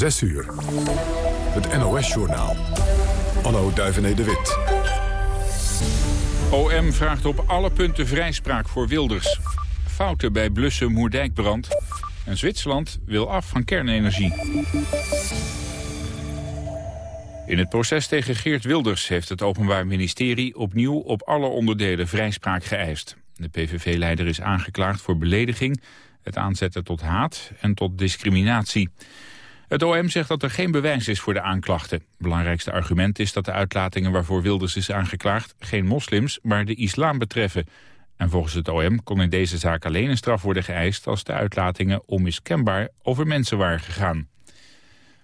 6 uur. Het NOS-journaal. Anno Duivené de Wit. OM vraagt op alle punten vrijspraak voor Wilders. Fouten bij blussen Moerdijkbrand. En Zwitserland wil af van kernenergie. In het proces tegen Geert Wilders heeft het Openbaar Ministerie opnieuw op alle onderdelen vrijspraak geëist. De PVV-leider is aangeklaagd voor belediging, het aanzetten tot haat en tot discriminatie. Het OM zegt dat er geen bewijs is voor de aanklachten. Belangrijkste argument is dat de uitlatingen waarvoor Wilders is aangeklaagd... geen moslims, maar de islam betreffen. En volgens het OM kon in deze zaak alleen een straf worden geëist... als de uitlatingen onmiskenbaar over mensen waren gegaan.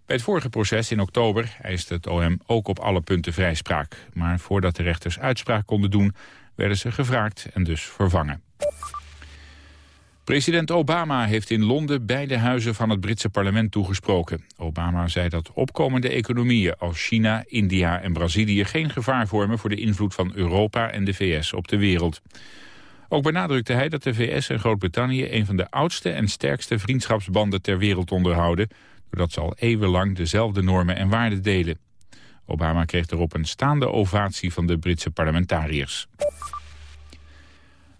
Bij het vorige proces in oktober eiste het OM ook op alle punten vrijspraak. Maar voordat de rechters uitspraak konden doen, werden ze gevraagd en dus vervangen. President Obama heeft in Londen beide huizen van het Britse parlement toegesproken. Obama zei dat opkomende economieën als China, India en Brazilië... geen gevaar vormen voor de invloed van Europa en de VS op de wereld. Ook benadrukte hij dat de VS en Groot-Brittannië... een van de oudste en sterkste vriendschapsbanden ter wereld onderhouden... doordat ze al eeuwenlang dezelfde normen en waarden delen. Obama kreeg erop een staande ovatie van de Britse parlementariërs.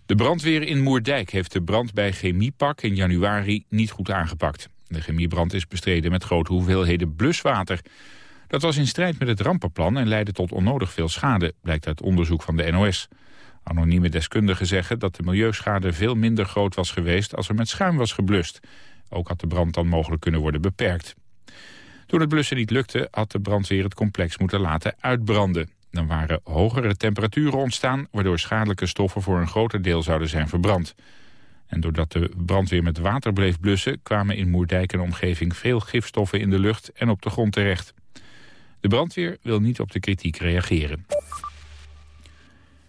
De brandweer in Moerdijk heeft de brand bij Chemiepak in januari niet goed aangepakt. De chemiebrand is bestreden met grote hoeveelheden bluswater. Dat was in strijd met het rampenplan en leidde tot onnodig veel schade, blijkt uit onderzoek van de NOS. Anonieme deskundigen zeggen dat de milieuschade veel minder groot was geweest als er met schuim was geblust. Ook had de brand dan mogelijk kunnen worden beperkt. Toen het blussen niet lukte, had de brandweer het complex moeten laten uitbranden. Dan waren hogere temperaturen ontstaan... waardoor schadelijke stoffen voor een groter deel zouden zijn verbrand. En doordat de brandweer met water bleef blussen... kwamen in Moerdijk en omgeving veel gifstoffen in de lucht en op de grond terecht. De brandweer wil niet op de kritiek reageren.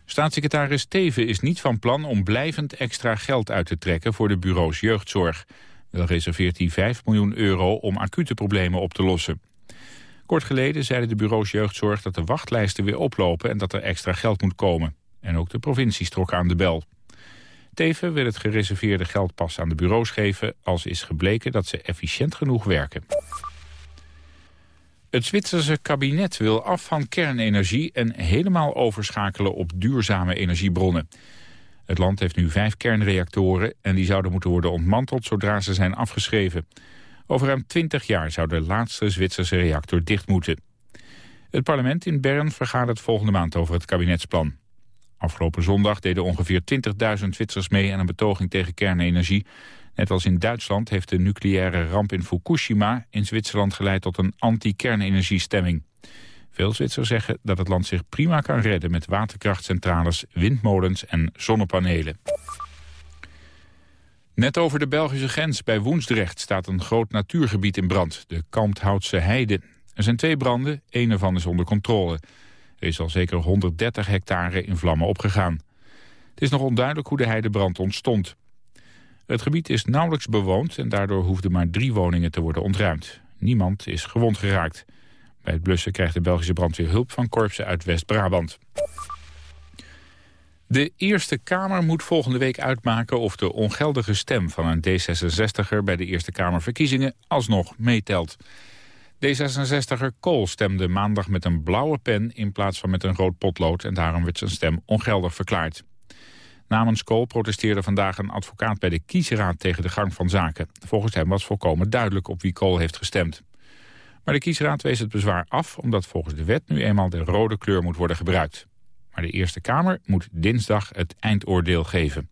Staatssecretaris Teven is niet van plan om blijvend extra geld uit te trekken voor de bureaus jeugdzorg. Wel reserveert hij 5 miljoen euro om acute problemen op te lossen. Kort geleden zeiden de bureaus jeugdzorg dat de wachtlijsten weer oplopen en dat er extra geld moet komen. En ook de provincies trokken aan de bel. Teven wil het gereserveerde geld pas aan de bureaus geven als is gebleken dat ze efficiënt genoeg werken. Het Zwitserse kabinet wil af van kernenergie en helemaal overschakelen op duurzame energiebronnen. Het land heeft nu vijf kernreactoren en die zouden moeten worden ontmanteld zodra ze zijn afgeschreven. Over ruim 20 jaar zou de laatste Zwitserse reactor dicht moeten. Het parlement in Bern vergadert volgende maand over het kabinetsplan. Afgelopen zondag deden ongeveer 20.000 Zwitsers mee aan een betoging tegen kernenergie. Net als in Duitsland heeft de nucleaire ramp in Fukushima in Zwitserland geleid tot een anti-kernenergiestemming. Veel Zwitsers zeggen dat het land zich prima kan redden met waterkrachtcentrales, windmolens en zonnepanelen. Net over de Belgische grens bij Woensdrecht staat een groot natuurgebied in brand, de Kalmthoutse Heide. Er zijn twee branden, één ervan is onder controle. Er is al zeker 130 hectare in vlammen opgegaan. Het is nog onduidelijk hoe de heidebrand ontstond. Het gebied is nauwelijks bewoond en daardoor hoefden maar drie woningen te worden ontruimd. Niemand is gewond geraakt. Bij het blussen krijgt de Belgische brandweer hulp van korpsen uit West-Brabant. De Eerste Kamer moet volgende week uitmaken of de ongeldige stem van een D66er bij de Eerste Kamerverkiezingen alsnog meetelt. D66er Kool stemde maandag met een blauwe pen in plaats van met een rood potlood en daarom werd zijn stem ongeldig verklaard. Namens Kool protesteerde vandaag een advocaat bij de kiesraad tegen de gang van zaken. Volgens hem was volkomen duidelijk op wie Kool heeft gestemd. Maar de kiesraad wees het bezwaar af omdat volgens de wet nu eenmaal de rode kleur moet worden gebruikt. Maar de Eerste Kamer moet dinsdag het eindoordeel geven.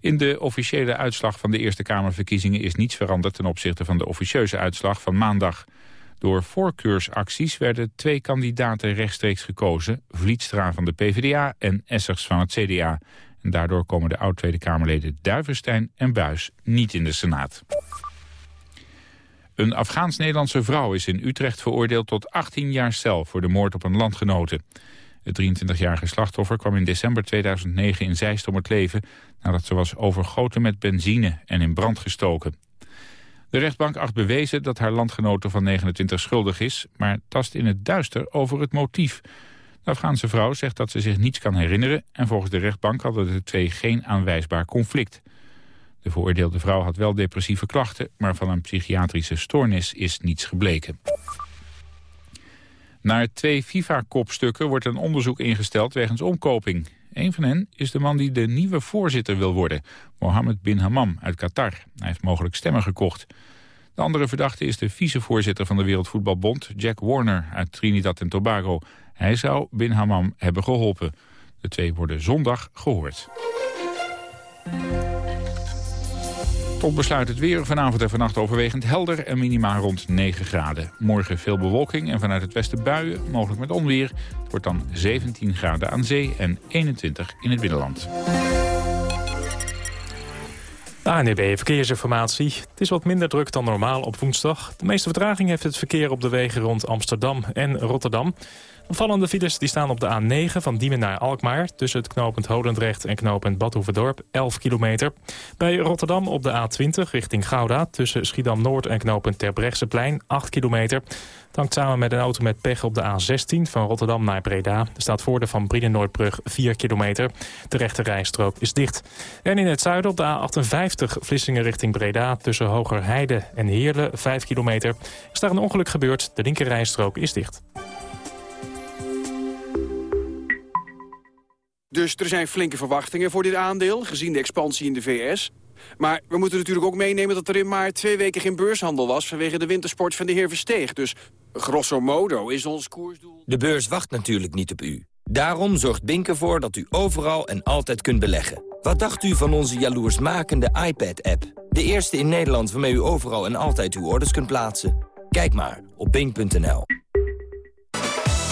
In de officiële uitslag van de Eerste Kamerverkiezingen is niets veranderd ten opzichte van de officieuze uitslag van maandag. Door voorkeursacties werden twee kandidaten rechtstreeks gekozen, Vlietstra van de PvdA en Essers van het CDA. En daardoor komen de oud-Tweede Kamerleden Duivenstein en Buis niet in de Senaat. Een Afgaans-Nederlandse vrouw is in Utrecht veroordeeld tot 18 jaar cel voor de moord op een landgenote. Het 23-jarige slachtoffer kwam in december 2009 in Zeist om het leven... nadat ze was overgoten met benzine en in brand gestoken. De rechtbank acht bewezen dat haar landgenote van 29 schuldig is... maar tast in het duister over het motief. De Afghaanse vrouw zegt dat ze zich niets kan herinneren... en volgens de rechtbank hadden de twee geen aanwijsbaar conflict. De veroordeelde vrouw had wel depressieve klachten, maar van een psychiatrische stoornis is niets gebleken. Naar twee FIFA-kopstukken wordt een onderzoek ingesteld wegens omkoping. Een van hen is de man die de nieuwe voorzitter wil worden, Mohammed bin Hammam uit Qatar. Hij heeft mogelijk stemmen gekocht. De andere verdachte is de vicevoorzitter van de Wereldvoetbalbond, Jack Warner uit Trinidad en Tobago. Hij zou bin Hammam hebben geholpen. De twee worden zondag gehoord. Tot besluit het weer. Vanavond en vannacht overwegend helder en minimaal rond 9 graden. Morgen veel bewolking en vanuit het westen buien, mogelijk met onweer. Het wordt dan 17 graden aan zee en 21 in het binnenland. ANEB Verkeersinformatie. Het is wat minder druk dan normaal op woensdag. De meeste vertraging heeft het verkeer op de wegen rond Amsterdam en Rotterdam. Opvallende files die staan op de A9 van Diemen naar Alkmaar... tussen het knooppunt Holendrecht en knooppunt Badhoevedorp, 11 kilometer. Bij Rotterdam op de A20 richting Gouda... tussen Schiedam-Noord en knooppunt Terbrechtseplein, 8 kilometer. Het samen met een auto met pech op de A16 van Rotterdam naar Breda. Er staat voor de Van Brienenoordbrug 4 kilometer. De rechte rijstrook is dicht. En in het zuiden op de A58 Vlissingen richting Breda... tussen Hogerheide en Heerlen, 5 kilometer. Er is daar een ongeluk gebeurd. De linker rijstrook is dicht. Dus er zijn flinke verwachtingen voor dit aandeel, gezien de expansie in de VS. Maar we moeten natuurlijk ook meenemen dat er in maart twee weken geen beurshandel was... vanwege de wintersport van de heer Versteeg. Dus grosso modo is ons koersdoel... De beurs wacht natuurlijk niet op u. Daarom zorgt Bink ervoor dat u overal en altijd kunt beleggen. Wat dacht u van onze jaloersmakende iPad-app? De eerste in Nederland waarmee u overal en altijd uw orders kunt plaatsen. Kijk maar op bink.nl.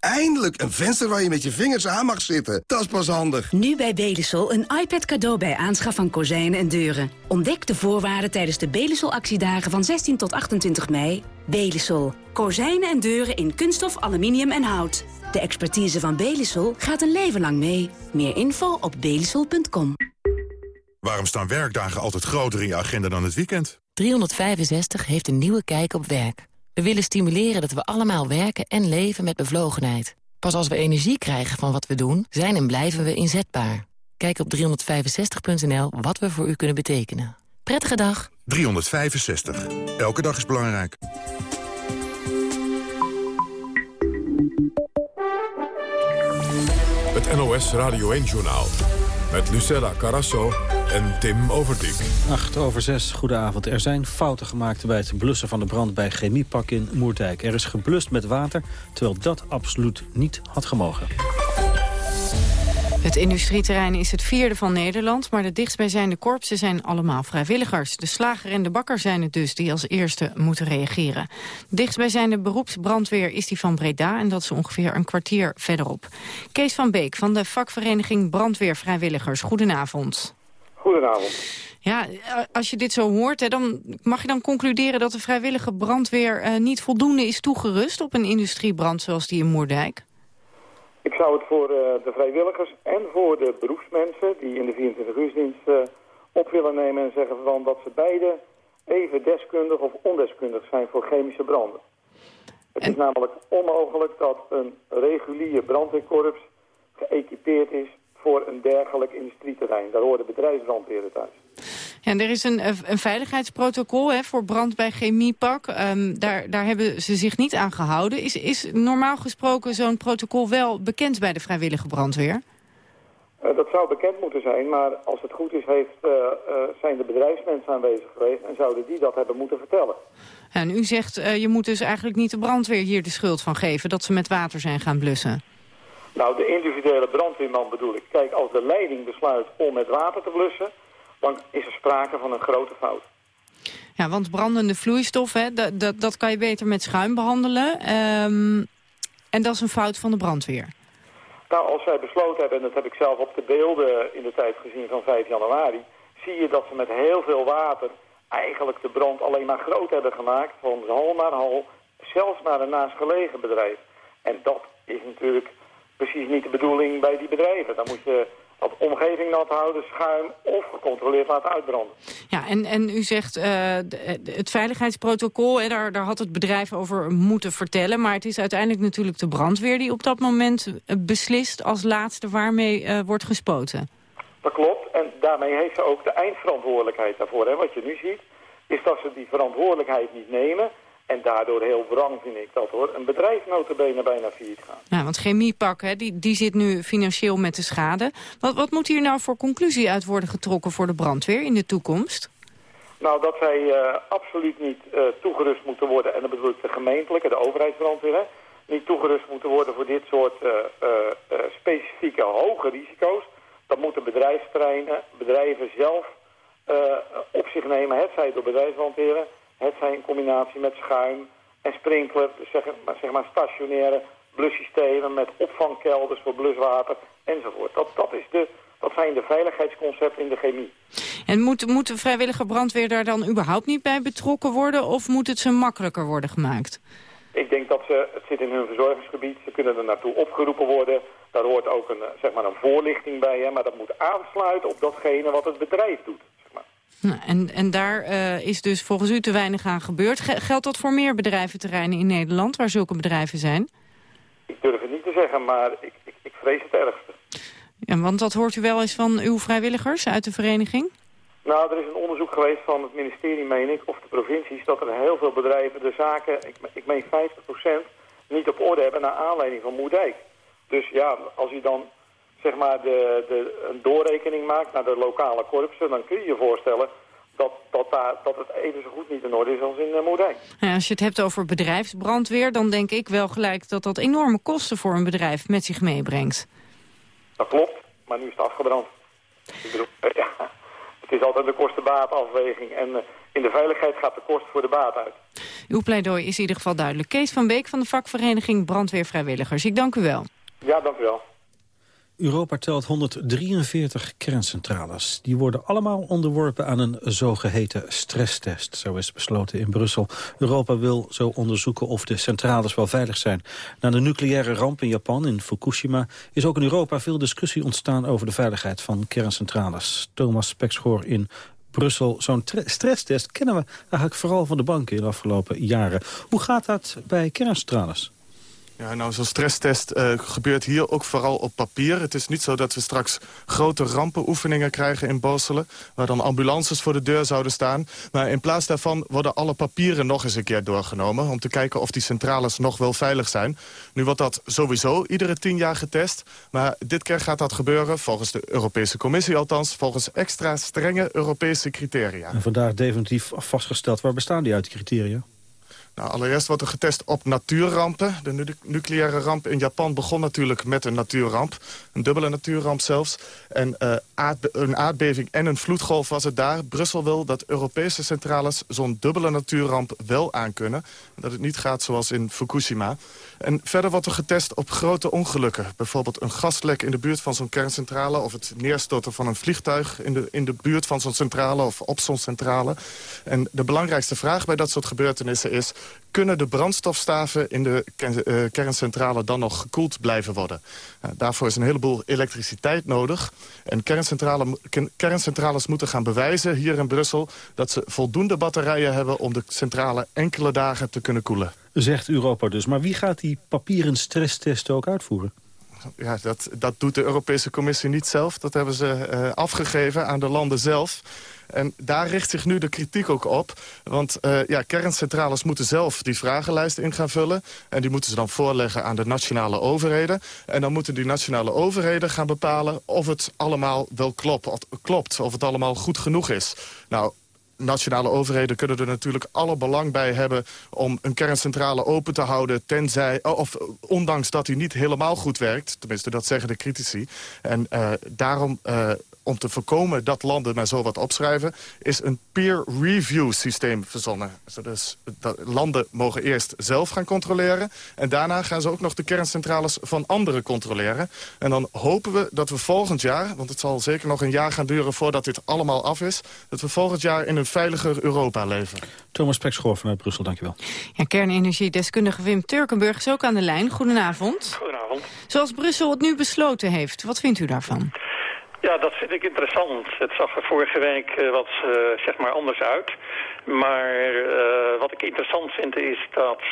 Eindelijk een venster waar je met je vingers aan mag zitten. Dat is pas handig. Nu bij Belisol een iPad cadeau bij aanschaf van kozijnen en deuren. Ontdek de voorwaarden tijdens de Belisol actiedagen van 16 tot 28 mei. Belisol. Kozijnen en deuren in kunststof, aluminium en hout. De expertise van Belisol gaat een leven lang mee. Meer info op belisol.com. Waarom staan werkdagen altijd groter in je agenda dan het weekend? 365 heeft een nieuwe kijk op werk. We willen stimuleren dat we allemaal werken en leven met bevlogenheid. Pas als we energie krijgen van wat we doen, zijn en blijven we inzetbaar. Kijk op 365.nl wat we voor u kunnen betekenen. Prettige dag. 365. Elke dag is belangrijk. Het NOS Radio 1-journaal. Met Lucella Carasso en Tim Overdijk. 8 over 6, goedenavond. Er zijn fouten gemaakt bij het blussen van de brand bij Chemiepak in Moerdijk. Er is geblust met water, terwijl dat absoluut niet had gemogen. Het industrieterrein is het vierde van Nederland, maar de dichtstbijzijnde korpsen zijn allemaal vrijwilligers. De slager en de bakker zijn het dus die als eerste moeten reageren. De dichtstbijzijnde beroepsbrandweer is die van Breda en dat is ongeveer een kwartier verderop. Kees van Beek van de vakvereniging Brandweervrijwilligers, goedenavond. Goedenavond. Ja, als je dit zo hoort, hè, dan mag je dan concluderen dat de vrijwillige brandweer uh, niet voldoende is toegerust op een industriebrand zoals die in Moerdijk? Ik zou het voor uh, de vrijwilligers en voor de beroepsmensen die in de 24 uursdienst uh, op willen nemen en zeggen van dat ze beide even deskundig of ondeskundig zijn voor chemische branden. Het is namelijk onmogelijk dat een reguliere brandweerkorps geëquipeerd is voor een dergelijk industrieterrein. Daar horen bedrijfsbrandweren thuis. Ja, er is een, een veiligheidsprotocol hè, voor brand bij chemiepak. Um, daar, daar hebben ze zich niet aan gehouden. Is, is normaal gesproken zo'n protocol wel bekend bij de vrijwillige brandweer? Uh, dat zou bekend moeten zijn, maar als het goed is heeft, uh, uh, zijn de bedrijfsmensen aanwezig geweest... en zouden die dat hebben moeten vertellen. En u zegt, je moet dus eigenlijk niet de brandweer hier de schuld van geven... dat ze met water zijn gaan blussen. Nou, de individuele brandweerman bedoel ik. Kijk, als de leiding besluit om met water te blussen... dan is er sprake van een grote fout. Ja, want brandende vloeistof, hè, dat, kan je beter met schuim behandelen. Um, en dat is een fout van de brandweer. Nou, als zij besloten hebben, en dat heb ik zelf op de beelden in de tijd gezien van 5 januari... zie je dat ze met heel veel water eigenlijk de brand alleen maar groot hebben gemaakt... van hal naar hal, zelfs naar een naastgelegen bedrijf. En dat is natuurlijk precies niet de bedoeling bij die bedrijven. Dan moet je wat omgeving nat houden, schuim of gecontroleerd laten uitbranden. Ja, en, en u zegt uh, het veiligheidsprotocol, daar, daar had het bedrijf over moeten vertellen. Maar het is uiteindelijk natuurlijk de brandweer die op dat moment eh, beslist als laatste waarmee uh, wordt gespoten. Dat klopt. En daarmee heeft ze ook de eindverantwoordelijkheid daarvoor. Hè. Wat je nu ziet, is dat ze die verantwoordelijkheid niet nemen... En daardoor heel wrang vind ik dat hoor. Een bedrijf notabene bijna failliet gaan. Ja, want Chemiepak, hè, die, die zit nu financieel met de schade. Wat, wat moet hier nou voor conclusie uit worden getrokken voor de brandweer in de toekomst? Nou, dat zij uh, absoluut niet uh, toegerust moeten worden. En dat bedoel ik de gemeentelijke, de overheidsbrandweer. Hè, niet toegerust moeten worden voor dit soort uh, specifieke hoge risico's. Dat moeten bedrijfsterreinen, bedrijven zelf op zich nemen. Het zij door bedrijfsbrandweren het zijn in combinatie met schuim en sprinkler, dus zeg, zeg maar stationaire blussystemen met opvangkelders voor bluswater enzovoort. Dat, dat, is de, dat zijn de veiligheidsconcepten in de chemie. En moet, moet de vrijwillige brandweer daar dan überhaupt niet bij betrokken worden of moet het ze makkelijker worden gemaakt? Ik denk dat ze, het zit in hun verzorgingsgebied, ze kunnen er naartoe opgeroepen worden. Daar hoort ook een, zeg maar een voorlichting bij, hè, maar dat moet aansluiten op datgene wat het bedrijf doet. Nou, en, en daar uh, is dus volgens u te weinig aan gebeurd. geldt dat voor meer bedrijventerreinen in Nederland waar zulke bedrijven zijn? Ik durf het niet te zeggen, maar ik, ik, ik vrees het ergste. Ja, want dat hoort u wel eens van uw vrijwilligers uit de vereniging? Nou, er is een onderzoek geweest van het ministerie, meen ik, of de provincies... dat er heel veel bedrijven de zaken, ik, ik meen 50%, niet op orde hebben... naar aanleiding van Moerdijk. Dus ja, als u dan zeg maar de, de, een doorrekening maakt naar de lokale korpsen... dan kun je je voorstellen dat, dat, daar, dat het even zo goed niet in orde is als in uh, Moerdijk. Ja, als je het hebt over bedrijfsbrandweer... dan denk ik wel gelijk dat dat enorme kosten voor een bedrijf met zich meebrengt. Dat klopt, maar nu is het afgebrand. Ik bedoel, ja, het is altijd de kosten-baatafweging. En uh, in de veiligheid gaat de kost voor de baat uit. Uw pleidooi is in ieder geval duidelijk. Kees van Beek van de vakvereniging Brandweervrijwilligers. Ik dank u wel. Ja, dank u wel. Europa telt 143 kerncentrales. Die worden allemaal onderworpen aan een zogeheten stresstest. Zo is besloten in Brussel. Europa wil zo onderzoeken of de centrales wel veilig zijn. Na de nucleaire ramp in Japan, in Fukushima... is ook in Europa veel discussie ontstaan over de veiligheid van kerncentrales. Thomas Pekschoor in Brussel. Zo'n stresstest kennen we eigenlijk vooral van de banken in de afgelopen jaren. Hoe gaat dat bij kerncentrales? Ja, nou, zo'n stresstest uh, gebeurt hier ook vooral op papier. Het is niet zo dat we straks grote rampenoefeningen krijgen in Borselen... waar dan ambulances voor de deur zouden staan. Maar in plaats daarvan worden alle papieren nog eens een keer doorgenomen... om te kijken of die centrales nog wel veilig zijn. Nu wordt dat sowieso iedere tien jaar getest. Maar dit keer gaat dat gebeuren, volgens de Europese Commissie althans... volgens extra strenge Europese criteria. En vandaag definitief vastgesteld. Waar bestaan die uit, die criteria? Nou, allereerst wordt er getest op natuurrampen. De nucleaire ramp in Japan begon natuurlijk met een natuurramp. Een dubbele natuurramp zelfs. En uh, een aardbeving en een vloedgolf was het daar. Brussel wil dat Europese centrales zo'n dubbele natuurramp wel aankunnen. Dat het niet gaat zoals in Fukushima. En verder wordt er getest op grote ongelukken. Bijvoorbeeld een gaslek in de buurt van zo'n kerncentrale... of het neerstorten van een vliegtuig in de, in de buurt van zo'n centrale... of op zo'n centrale. En de belangrijkste vraag bij dat soort gebeurtenissen is... kunnen de brandstofstaven in de eh, kerncentrale dan nog gekoeld blijven worden? Daarvoor is een heleboel elektriciteit nodig. En kerncentrale, kerncentrales moeten gaan bewijzen hier in Brussel... dat ze voldoende batterijen hebben om de centrale enkele dagen te kunnen koelen. Zegt Europa dus. Maar wie gaat die papieren stresstesten ook uitvoeren? Ja, dat, dat doet de Europese Commissie niet zelf. Dat hebben ze uh, afgegeven aan de landen zelf. En daar richt zich nu de kritiek ook op. Want uh, ja, kerncentrales moeten zelf die vragenlijsten in gaan vullen. En die moeten ze dan voorleggen aan de nationale overheden. En dan moeten die nationale overheden gaan bepalen of het allemaal wel klopt. klopt of het allemaal goed genoeg is. Nou, nationale overheden kunnen er natuurlijk alle belang bij hebben... om een kerncentrale open te houden, tenzij, oh, of ondanks dat die niet helemaal goed werkt. Tenminste, dat zeggen de critici. En uh, daarom om te voorkomen dat landen maar zo wat opschrijven... is een peer review systeem verzonnen. Dus dat landen mogen eerst zelf gaan controleren... en daarna gaan ze ook nog de kerncentrales van anderen controleren. En dan hopen we dat we volgend jaar, want het zal zeker nog een jaar gaan duren... voordat dit allemaal af is, dat we volgend jaar in een veiliger Europa leven. Thomas Pekschoor vanuit Brussel, dankjewel. Ja, kernenergiedeskundige Wim Turkenburg is ook aan de lijn. Goedenavond. Goedenavond. Zoals Brussel het nu besloten heeft, wat vindt u daarvan? Ja, dat vind ik interessant. Het zag er vorige week uh, wat uh, zeg maar anders uit. Maar uh, wat ik interessant vind is dat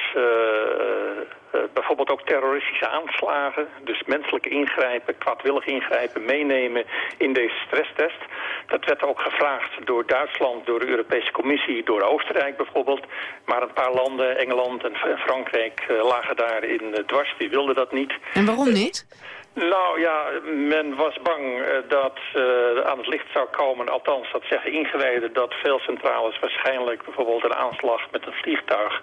bijvoorbeeld ook terroristische aanslagen, dus menselijk ingrijpen, kwaadwillig ingrijpen, meenemen in deze stresstest. Dat werd ook gevraagd door Duitsland, door de Europese Commissie, door Oostenrijk bijvoorbeeld. Maar een paar landen, Engeland en Frankrijk, lagen daarin dwars. Die wilden dat niet. En waarom niet? Nou ja, men was bang uh, dat uh, aan het licht zou komen, althans dat zeggen ingewijden, dat veel centrales waarschijnlijk bijvoorbeeld een aanslag met een vliegtuig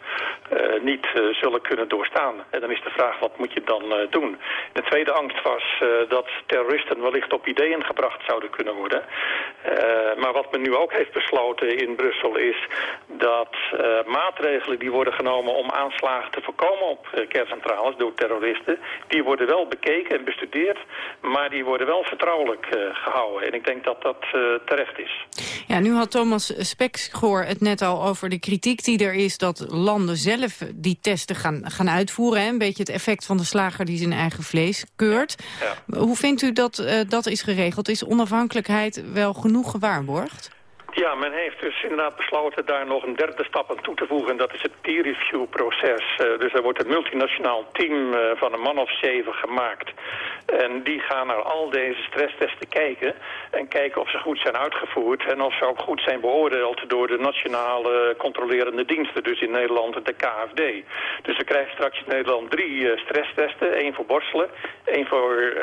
uh, niet zullen kunnen doorstaan. En dan is de vraag, wat moet je dan doen? De tweede angst was dat terroristen wellicht op ideeën gebracht zouden kunnen worden. maar wat men nu ook heeft besloten in Brussel is dat maatregelen die worden genomen om aanslagen te voorkomen op kerncentrales door terroristen, die worden wel bekeken en bestuurd maar die worden wel vertrouwelijk uh, gehouden. En ik denk dat dat uh, terecht is. Ja, nu had Thomas Spekschoor het net al over de kritiek die er is... dat landen zelf die testen gaan, gaan uitvoeren. Hè? Een beetje het effect van de slager die zijn eigen vlees keurt. Ja. Hoe vindt u dat uh, dat is geregeld? Is onafhankelijkheid wel genoeg gewaarborgd? Ja, men heeft dus inderdaad besloten daar nog een derde stap aan toe te voegen. En dat is het peer review proces. Uh, dus er wordt een multinationaal team uh, van een man of zeven gemaakt. En die gaan naar al deze stresstesten kijken. En kijken of ze goed zijn uitgevoerd. En of ze ook goed zijn beoordeeld door de nationale controlerende diensten. Dus in Nederland de KFD. Dus we krijgen straks in Nederland drie uh, stresstesten. één voor Borselen, één voor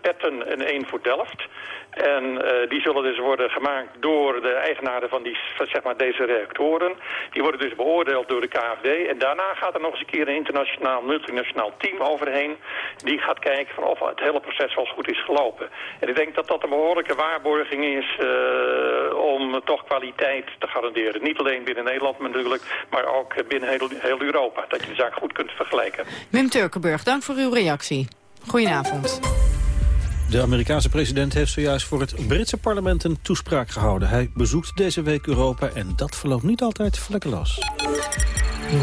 Petten en één voor Delft. En uh, die zullen dus worden gemaakt door de eigenaren van, die, zeg maar, deze reactoren. Die worden dus beoordeeld door de KFD. En daarna gaat er nog eens een keer een internationaal, multinationaal team overheen. Die gaat kijken van of het hele proces wel goed is gelopen. En ik denk dat dat een behoorlijke waarborging is uh, om toch kwaliteit te garanderen. Niet alleen binnen Nederland natuurlijk, maar ook binnen heel, heel Europa. Dat je de zaak goed kunt vergelijken. Wim Turkenburg, dank voor uw reactie. Goedenavond. De Amerikaanse president heeft zojuist voor het Britse parlement een toespraak gehouden. Hij bezoekt deze week Europa en dat verloopt niet altijd vlekkeloos.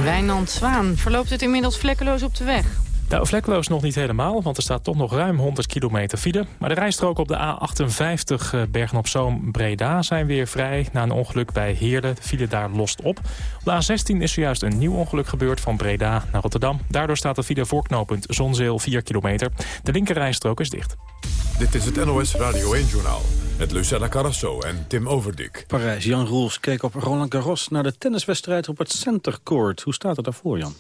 Wijnand Zwaan, verloopt het inmiddels vlekkeloos op de weg? Nou, vlekkeloos nog niet helemaal, want er staat toch nog ruim 100 kilometer file. Maar de rijstroken op de A58 eh, Bergen-op-Zoom-Breda zijn weer vrij. Na een ongeluk bij Heerlen, de file daar lost op. Op de A16 is zojuist een nieuw ongeluk gebeurd van Breda naar Rotterdam. Daardoor staat de file voorknopend Zonzeel 4 kilometer. De linkerrijstrook is dicht. Dit is het NOS Radio 1-journaal met Lucella Carrasso en Tim Overdik. Parijs, Jan Roels keek op Roland Garros naar de tenniswedstrijd op het Center Court. Hoe staat het daarvoor, Jan?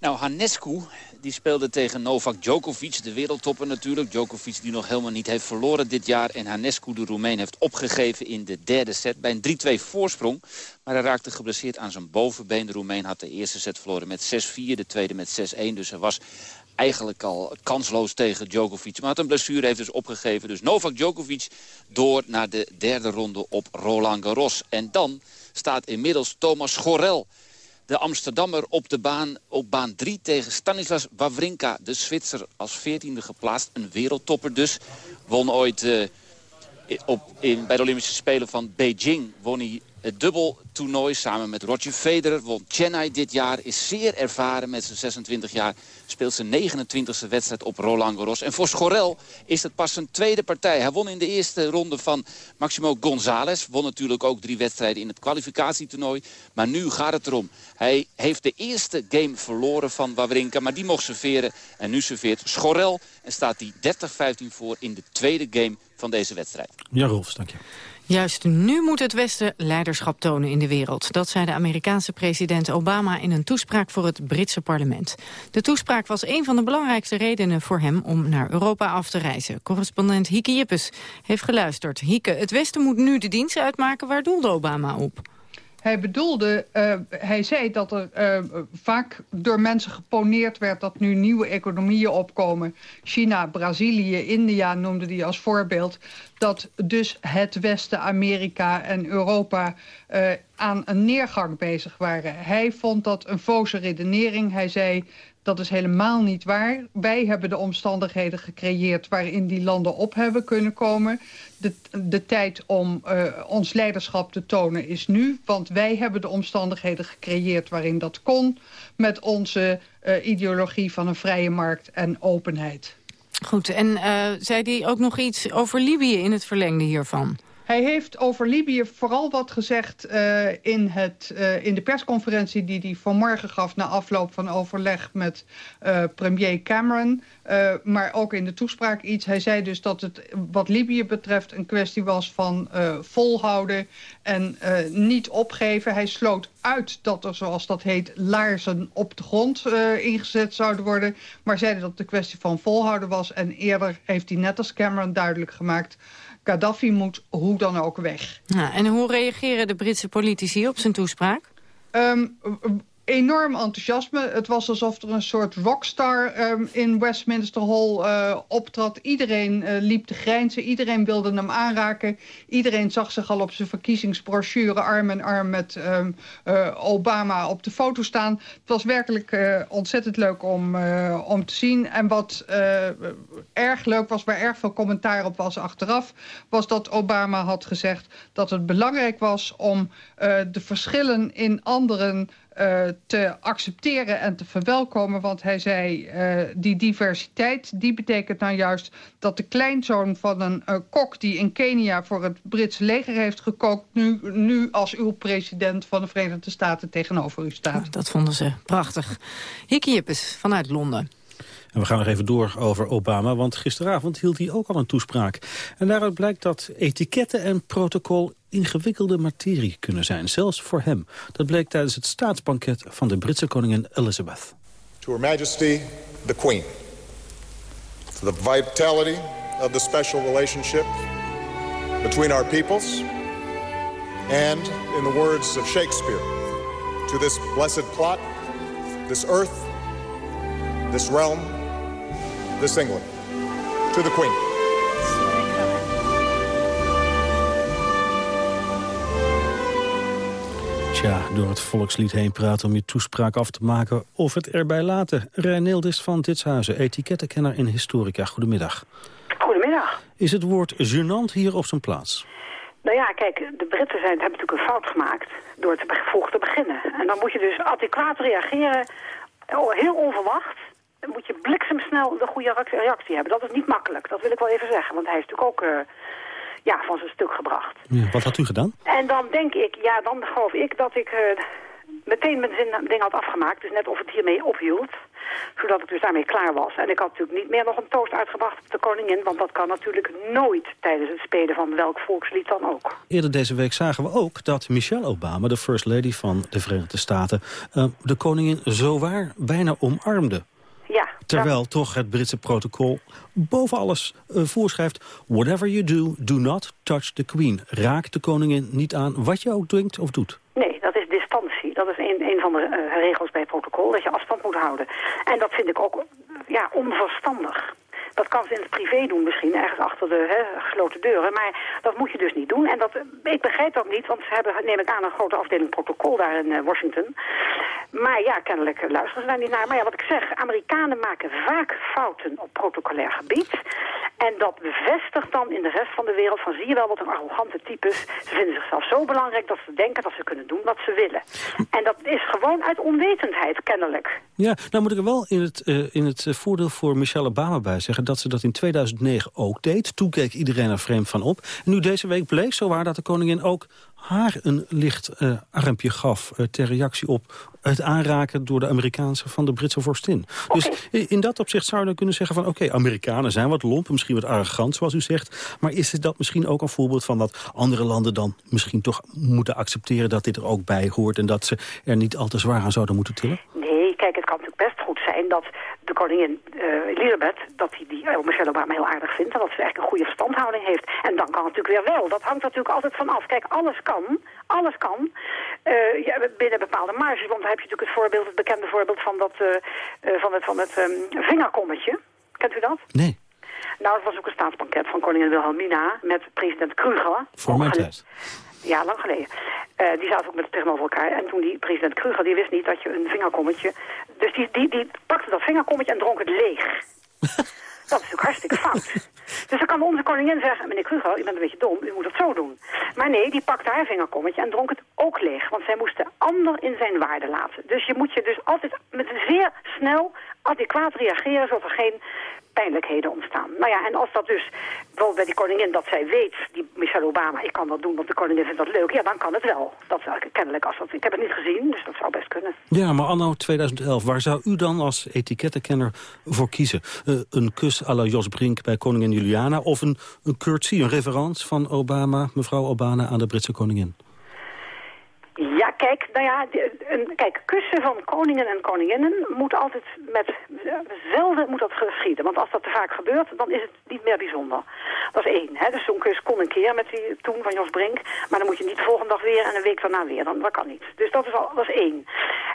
Nou, Hanescu die speelde tegen Novak Djokovic, de wereldtopper natuurlijk. Djokovic die nog helemaal niet heeft verloren dit jaar. En Hanescu, de Roemeen, heeft opgegeven in de derde set bij een 3-2 voorsprong. Maar hij raakte geblesseerd aan zijn bovenbeen. De Roemeen had de eerste set verloren met 6-4, de tweede met 6-1. Dus hij was eigenlijk al kansloos tegen Djokovic. Maar had een blessure, heeft dus opgegeven. Dus Novak Djokovic door naar de derde ronde op Roland Garros. En dan staat inmiddels Thomas Gorel de Amsterdammer op de baan op baan 3 tegen Stanislas Wawrinka. De Zwitser als 14e geplaatst. Een wereldtopper dus. Won ooit uh, op, in, bij de Olympische Spelen van Beijing. Won hij het dubbeltoernooi samen met Roger Federer. Won Chennai dit jaar. Is zeer ervaren met zijn 26 jaar. Speelt zijn 29e wedstrijd op Roland Garros. En voor Schorel is het pas zijn tweede partij. Hij won in de eerste ronde van Maximo González. Won natuurlijk ook drie wedstrijden in het kwalificatietoernooi. Maar nu gaat het erom. Hij heeft de eerste game verloren van Wawrinka. Maar die mocht serveren. En nu serveert Schorel. En staat hij 30-15 voor in de tweede game van deze wedstrijd. Ja, Rolfs, dank je. Juist nu moet het Westen leiderschap tonen in de wereld. Dat zei de Amerikaanse president Obama in een toespraak voor het Britse parlement. De toespraak was een van de belangrijkste redenen voor hem om naar Europa af te reizen. Correspondent Hieke Jippes heeft geluisterd. Hieke, het Westen moet nu de dienst uitmaken. Waar doelde Obama op? Hij bedoelde, uh, hij zei dat er uh, vaak door mensen geponeerd werd... dat nu nieuwe economieën opkomen. China, Brazilië, India noemde hij als voorbeeld. Dat dus het Westen, Amerika en Europa uh, aan een neergang bezig waren. Hij vond dat een foze redenering. Hij zei, dat is helemaal niet waar. Wij hebben de omstandigheden gecreëerd waarin die landen op hebben kunnen komen. De, de tijd om uh, ons leiderschap te tonen is nu. Want wij hebben de omstandigheden gecreëerd waarin dat kon. Met onze uh, ideologie van een vrije markt en openheid. Goed, en uh, zei hij ook nog iets over Libië in het verlengde hiervan? Hij heeft over Libië vooral wat gezegd uh, in, het, uh, in de persconferentie... die hij vanmorgen gaf na afloop van overleg met uh, premier Cameron. maar ook in de toespraak iets. Hij zei dus dat het wat Libië betreft een kwestie was van volhouden... en niet opgeven. Hij sloot uit dat er, zoals dat heet, laarzen op de grond ingezet zouden worden. Maar zei dat het een kwestie van volhouden was. En eerder heeft hij net als Cameron duidelijk gemaakt Gaddafi moet hoe dan ook weg. Ja, en hoe reageren de Britse politici op zijn toespraak? Um, enorm enthousiasme. Het was alsof er een soort rockstar um, in Westminster Hall uh, optrad. Iedereen uh, liep te grijnzen, iedereen wilde hem aanraken. Iedereen zag zich al op zijn verkiezingsbrochure arm in arm met um, uh, Obama op de foto staan. Het was werkelijk ontzettend leuk om, om te zien. En wat erg leuk was, waar erg veel commentaar op was achteraf... was dat Obama had gezegd dat het belangrijk was om de verschillen in anderen te accepteren en te verwelkomen. Want hij zei, uh, die diversiteit, die betekent nou juist... dat de kleinzoon van een uh, kok die in Kenia voor het Britse leger heeft gekookt... nu, nu als uw president van de Verenigde Staten tegenover u staat. Dat vonden ze prachtig. Hieke Jippes vanuit Londen. En we gaan nog even door over Obama, want gisteravond hield hij ook al een toespraak. En daaruit blijkt dat etiketten en protocol ingewikkelde materie kunnen zijn, zelfs voor hem. Dat bleek tijdens het staatsbanket van de Britse koningin Elizabeth. To Her Majesty the Queen. To the vitality of the special relationship between our peoples. And, in the words of Shakespeare, to this blessed plot, this earth, this realm, this England. To the Queen. Tja, door het volkslied heen praten om je toespraak af te maken of het erbij laten. Reinild van Ditshuizen, etikettenkenner en historica. Goedemiddag. Goedemiddag. Is het woord gênant hier op zijn plaats? Nou ja, kijk, de Britten zijn, hebben natuurlijk een fout gemaakt door te vroeg te beginnen. En dan moet je dus adequaat reageren, oh, heel onverwacht. Dan moet je bliksemsnel de goede reactie hebben. Dat is niet makkelijk, dat wil ik wel even zeggen. Want hij is natuurlijk ook... Uh, ja, van zijn stuk gebracht. Ja, wat had u gedaan? En dan denk ik, ja, dan geloof ik dat ik uh, meteen mijn zin, ding had afgemaakt. Dus net of het hiermee ophield. Zodat ik dus daarmee klaar was. En ik had natuurlijk niet meer nog een toast uitgebracht op de koningin. Want dat kan natuurlijk nooit tijdens het spelen van welk volkslied dan ook. Eerder deze week zagen we ook dat Michelle Obama, de first lady van de Verenigde Staten... Uh, de koningin zowaar bijna omarmde. Terwijl toch het Britse protocol boven alles uh, voorschrijft... whatever you do, do not touch the queen. Raak de koningin niet aan wat je ook denkt of doet. Nee, dat is distantie. Dat is een, een van de uh, regels bij het protocol, dat je afstand moet houden. En dat vind ik ook ja, onverstandig. Dat kan ze in het privé doen misschien, ergens achter de hè, gesloten deuren. Maar dat moet je dus niet doen. En dat, ik begrijp dat niet, want ze hebben, neem ik aan, een grote afdeling protocol daar in uh, Washington. Maar ja, kennelijk luisteren ze daar niet naar. Maar ja, wat ik zeg, Amerikanen maken vaak fouten op protocolair gebied. En dat bevestigt dan in de rest van de wereld van zie je wel wat een arrogante types. Ze vinden zichzelf zo belangrijk dat ze denken dat ze kunnen doen wat ze willen. En dat is gewoon uit onwetendheid, kennelijk. Ja, nou moet ik er wel in het, in het voordeel voor Michelle Obama bij zeggen... dat ze dat in 2009 ook deed. Toen keek iedereen er vreemd van op. En nu deze week bleek zowaar dat de koningin ook haar een licht uh, armpje gaf... Uh, ter reactie op het aanraken door de Amerikaanse van de Britse vorstin. Okay. Dus in dat opzicht zou je dan kunnen zeggen van... oké, okay, Amerikanen zijn wat lomp, misschien wat arrogant zoals u zegt... maar is dat misschien ook een voorbeeld van dat andere landen dan misschien toch moeten accepteren... dat dit er ook bij hoort en dat ze er niet al te zwaar aan zouden moeten tillen? Kijk, het kan natuurlijk best goed zijn dat de koningin uh, Elisabeth... dat die, die uh, Michelle Obama heel aardig vindt... en dat ze eigenlijk een goede verstandhouding heeft. En dan kan het natuurlijk weer wel. Dat hangt natuurlijk altijd van af. Kijk, alles kan. Alles kan. Uh, ja, binnen bepaalde marges. Want dan heb je natuurlijk het voorbeeld, het bekende voorbeeld van, dat, van het, van het um, vingerkommetje. Kent u dat? Nee. Nou, het was ook een staatsbanket van koningin Wilhelmina met president Kruger. Voor mijn tijd. Ja, lang geleden. Uh, die zaten ook met tegenover elkaar. En toen die president Kruger, die wist niet dat je een vingerkommetje... Dus die, die, die pakte dat vingerkommetje en dronk het leeg. dat is natuurlijk hartstikke fout. Dus dan kan onze koningin zeggen, meneer Kruger, u bent een beetje dom, u moet het zo doen. Maar nee, die pakte haar vingerkommetje en dronk het ook leeg. Want zij moest de ander in zijn waarde laten. Dus je moet je dus altijd met zeer snel adequaat reageren... zodat er geen pijnlijkheden ontstaan. Nou ja, en als dat dus, bijvoorbeeld bij die koningin, dat zij weet, die Michelle Obama, ik kan dat doen, want de koningin vindt dat leuk, ja, dan kan het wel. Dat kennelijk als dat, ik heb het niet gezien, dus dat zou best kunnen. Ja, maar anno 2011, waar zou u dan als etikettenkenner voor kiezen? Uh, een kus à la Jos Brink bij koningin Juliana of een, een curtsy, een reverence van Obama, mevrouw Obama aan de Britse koningin? Ja, kijk, nou ja, een, kijk, kussen van koningen en koninginnen moet altijd met zelden moet dat geschieden. Want als dat te vaak gebeurt, dan is het niet meer bijzonder. Dat is één. Hè? Dus zo'n kus kon een keer met die toen van Jos Brink. Maar dan moet je niet de volgende dag weer en een week daarna weer. Dan, dat kan niet. Dus dat is, al, dat is één.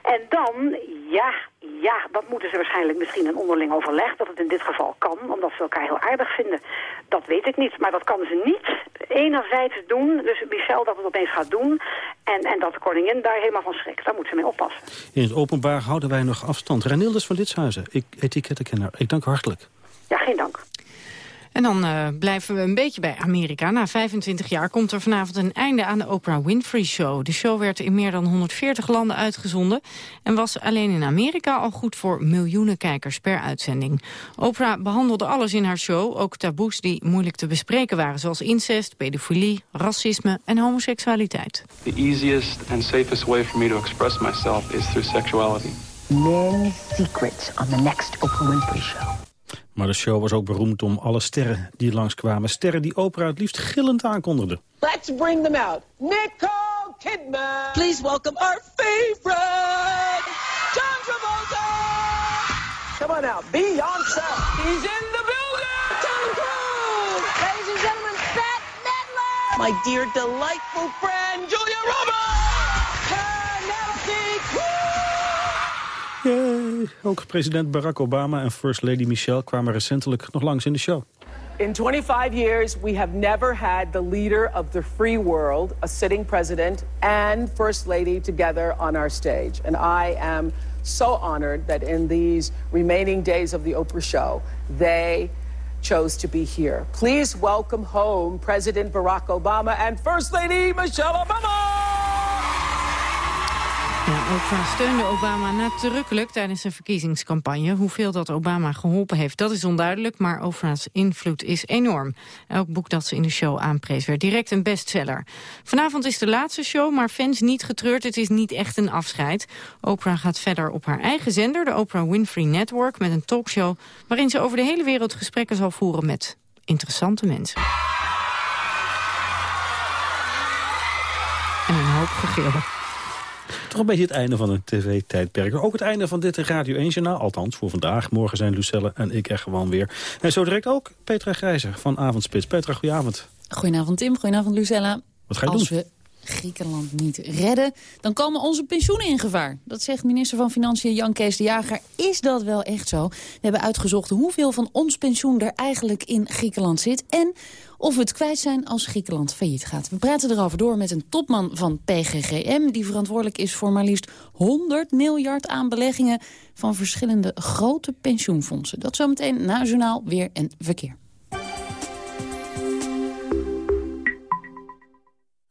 En dan, ja, ja, dat moeten ze waarschijnlijk misschien een onderling overleg. Dat het in dit geval kan, omdat ze elkaar heel aardig vinden. Dat weet ik niet. Maar dat kan ze niet enerzijds doen. Dus Michel dat het opeens gaat doen. En, en dat de koningin daar helemaal van schrikt. Daar moet ze mee oppassen. In het openbaar houden wij nog afstand. Renilders van Ditshuizen, ik, etikettenkenner. Ik dank hartelijk. Ja, geen dank. En dan uh, blijven we een beetje bij Amerika. Na 25 jaar komt er vanavond een einde aan de Oprah Winfrey Show. De show werd in meer dan 140 landen uitgezonden... en was alleen in Amerika al goed voor miljoenen kijkers per uitzending. Oprah behandelde alles in haar show, ook taboes die moeilijk te bespreken waren... zoals incest, pedofilie, racisme en homoseksualiteit. The easiest and safest way for me to express myself is through sexuality. Many secrets on the next Oprah Winfrey Show. Maar de show was ook beroemd om alle sterren die langskwamen. Sterren die Oprah het liefst gillend aankondigde. Let's bring them out. Nicole Kidman. Please welcome our favorite, John Travolta. Come on out, Beyonce. He's in the building. Tom Cruise. Ladies and gentlemen, Bette Midler. My dear, delightful friend, Julia Roberts. Yay. Ook president Barack Obama en First Lady Michelle kwamen recentelijk nog langs in de show. In 25 years, we have never had the leader of the free world, a sitting president, and First Lady together on our stage. And I am so honored that in these remaining days of the Oprah show, they chose to be here. Please welcome home President Barack Obama and First Lady Michelle Obama. Ja, Oprah steunde Obama nadrukkelijk tijdens de verkiezingscampagne. Hoeveel dat Obama geholpen heeft, dat is onduidelijk, maar Oprah's invloed is enorm. Elk boek dat ze in de show aanprees werd direct een bestseller. Vanavond is de laatste show, maar fans niet getreurd, het is niet echt een afscheid. Oprah gaat verder op haar eigen zender, de Oprah Winfrey Network, met een talkshow waarin ze over de hele wereld gesprekken zal voeren met interessante mensen. En een hoop gegil. Toch een beetje het einde van een tv-tijdperk. Ook het einde van dit Radio 1-journaal. Althans, voor vandaag. Morgen zijn Lucelle en ik er gewoon weer. En zo direct ook Petra Grijzer van Avondspits. Petra, goedenavond. Goedenavond Tim, goedenavond Lucella. Wat ga je Als doen? we Griekenland niet redden, dan komen onze pensioenen in gevaar. Dat zegt minister van Financiën Jan Kees de Jager. Is dat wel echt zo? We hebben uitgezocht hoeveel van ons pensioen er eigenlijk in Griekenland zit... en of we het kwijt zijn als Griekenland failliet gaat. We praten erover door met een topman van PGGM... die verantwoordelijk is voor maar liefst 100 miljard aan beleggingen... van verschillende grote pensioenfondsen. Dat zometeen na Journaal Weer en Verkeer.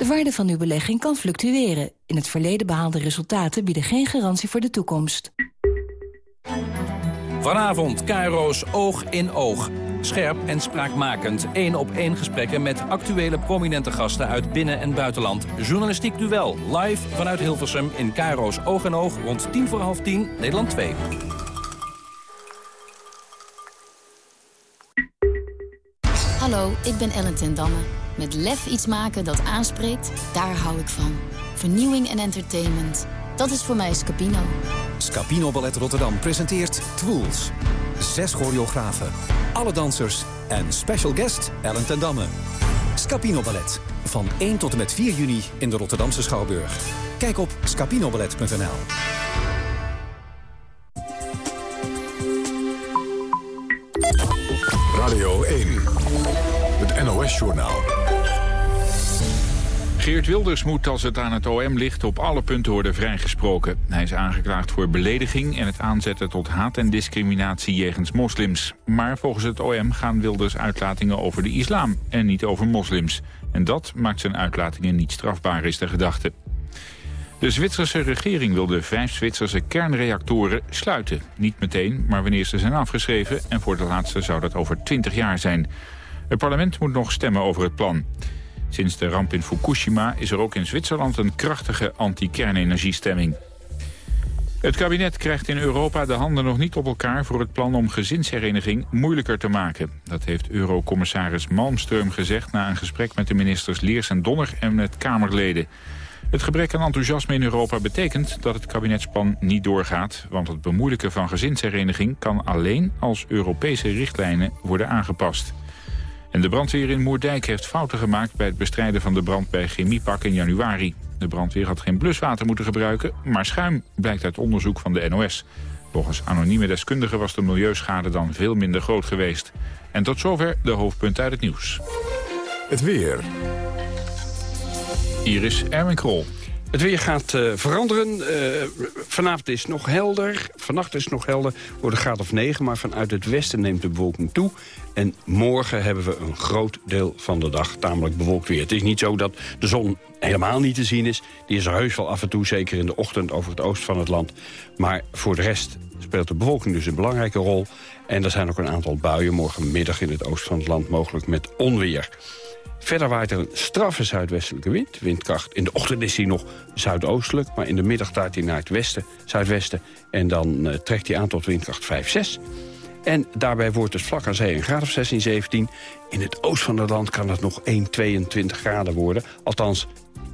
De waarde van uw belegging kan fluctueren. In het verleden behaalde resultaten bieden geen garantie voor de toekomst. Vanavond Cairo's Oog in Oog. Scherp en spraakmakend. één op één gesprekken met actuele prominente gasten uit binnen- en buitenland. Journalistiek duel. Live vanuit Hilversum in Cairo's Oog in Oog rond tien voor half tien, Nederland 2. Hallo, ik ben Ellen ten Damme. Met lef iets maken dat aanspreekt, daar hou ik van. Vernieuwing en entertainment. Dat is voor mij Scapino. Scapino Ballet Rotterdam presenteert Twools. Zes choreografen, alle dansers en special guest Ellen ten Damme. Scapino Ballet. Van 1 tot en met 4 juni in de Rotterdamse Schouwburg. Kijk op scapinoballet.nl. Radio 1. Het NOS-journaal. Geert Wilders moet, als het aan het OM ligt, op alle punten worden vrijgesproken. Hij is aangeklaagd voor belediging en het aanzetten tot haat en discriminatie jegens moslims. Maar volgens het OM gaan Wilders uitlatingen over de islam en niet over moslims. En dat maakt zijn uitlatingen niet strafbaar, is de gedachte. De Zwitserse regering wil de vijf Zwitserse kernreactoren sluiten. Niet meteen, maar wanneer ze zijn afgeschreven... en voor de laatste zou dat over 20 jaar zijn. Het parlement moet nog stemmen over het plan. Sinds de ramp in Fukushima is er ook in Zwitserland een krachtige anti-kernenergiestemming. Het kabinet krijgt in Europa de handen nog niet op elkaar voor het plan om gezinshereniging moeilijker te maken. Dat heeft eurocommissaris Malmström gezegd na een gesprek met de ministers Leers en Donner en met Kamerleden. Het gebrek aan enthousiasme in Europa betekent dat het kabinetsplan niet doorgaat, want het bemoeilijken van gezinshereniging kan alleen als Europese richtlijnen worden aangepast. En de brandweer in Moerdijk heeft fouten gemaakt bij het bestrijden van de brand bij Chemiepak in januari. De brandweer had geen bluswater moeten gebruiken, maar schuim blijkt uit onderzoek van de NOS. Volgens anonieme deskundigen was de milieuschade dan veel minder groot geweest. En tot zover de hoofdpunten uit het nieuws. Het weer. Hier is Erwin Krol. Het weer gaat uh, veranderen. Uh, vanavond is het nog helder. Vannacht is het nog helder. Wordt een graad of 9. Maar vanuit het westen neemt de bewolking toe. En morgen hebben we een groot deel van de dag tamelijk bewolkt weer. Het is niet zo dat de zon helemaal niet te zien is. Die is er heus wel af en toe, zeker in de ochtend over het oosten van het land. Maar voor de rest speelt de bewolking dus een belangrijke rol. En er zijn ook een aantal buien morgenmiddag in het oosten van het land mogelijk met onweer. Verder waait er een straffe zuidwestelijke wind. Windkracht in de ochtend is hij nog zuidoostelijk... maar in de middag draait hij naar het westen, zuidwesten... en dan uh, trekt hij aan tot windkracht 5, 6. En daarbij wordt het vlak aan zee een graad of 16, 17. In het oosten van het land kan het nog 1, 22 graden worden. Althans,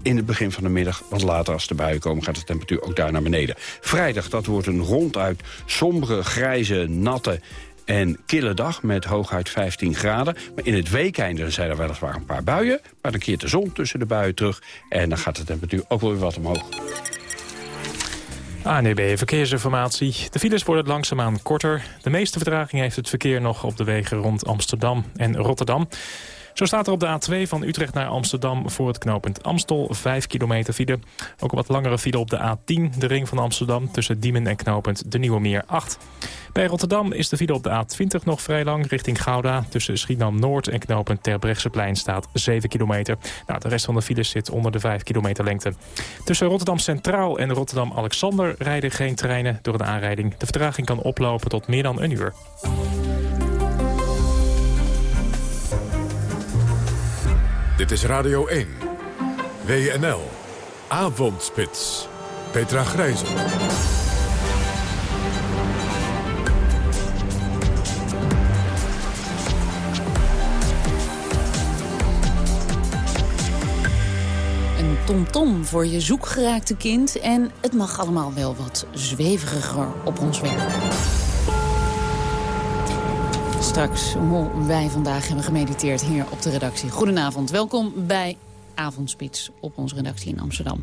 in het begin van de middag. Want later als de buien komen gaat de temperatuur ook daar naar beneden. Vrijdag, dat wordt een ronduit sombere, grijze, natte en kille dag met hooguit 15 graden. Maar in het weekende zijn er weliswaar een paar buien. Maar dan keert de zon tussen de buien terug. En dan gaat de temperatuur ook wel weer wat omhoog. ANEB Verkeersinformatie. De files worden langzaamaan korter. De meeste vertraging heeft het verkeer nog op de wegen rond Amsterdam en Rotterdam. Zo staat er op de A2 van Utrecht naar Amsterdam voor het knooppunt Amstel 5 kilometer file. Ook een wat langere file op de A10, de ring van Amsterdam, tussen Diemen en knooppunt De Nieuwe Meer 8. Bij Rotterdam is de file op de A20 nog vrij lang richting Gouda. Tussen Schiedam-Noord en knooppunt Terbrechtseplein staat 7 kilometer. Nou, de rest van de files zit onder de 5 kilometer lengte. Tussen Rotterdam Centraal en Rotterdam-Alexander rijden geen treinen door een aanrijding. De vertraging kan oplopen tot meer dan een uur. Dit is Radio 1. WNL. Avondspits. Petra Grijzen. Een tomtom voor je zoekgeraakte kind. En het mag allemaal wel wat zweveriger op ons werk. Straks hoe wij vandaag hebben gemediteerd hier op de redactie. Goedenavond, welkom bij Avondspits op onze redactie in Amsterdam.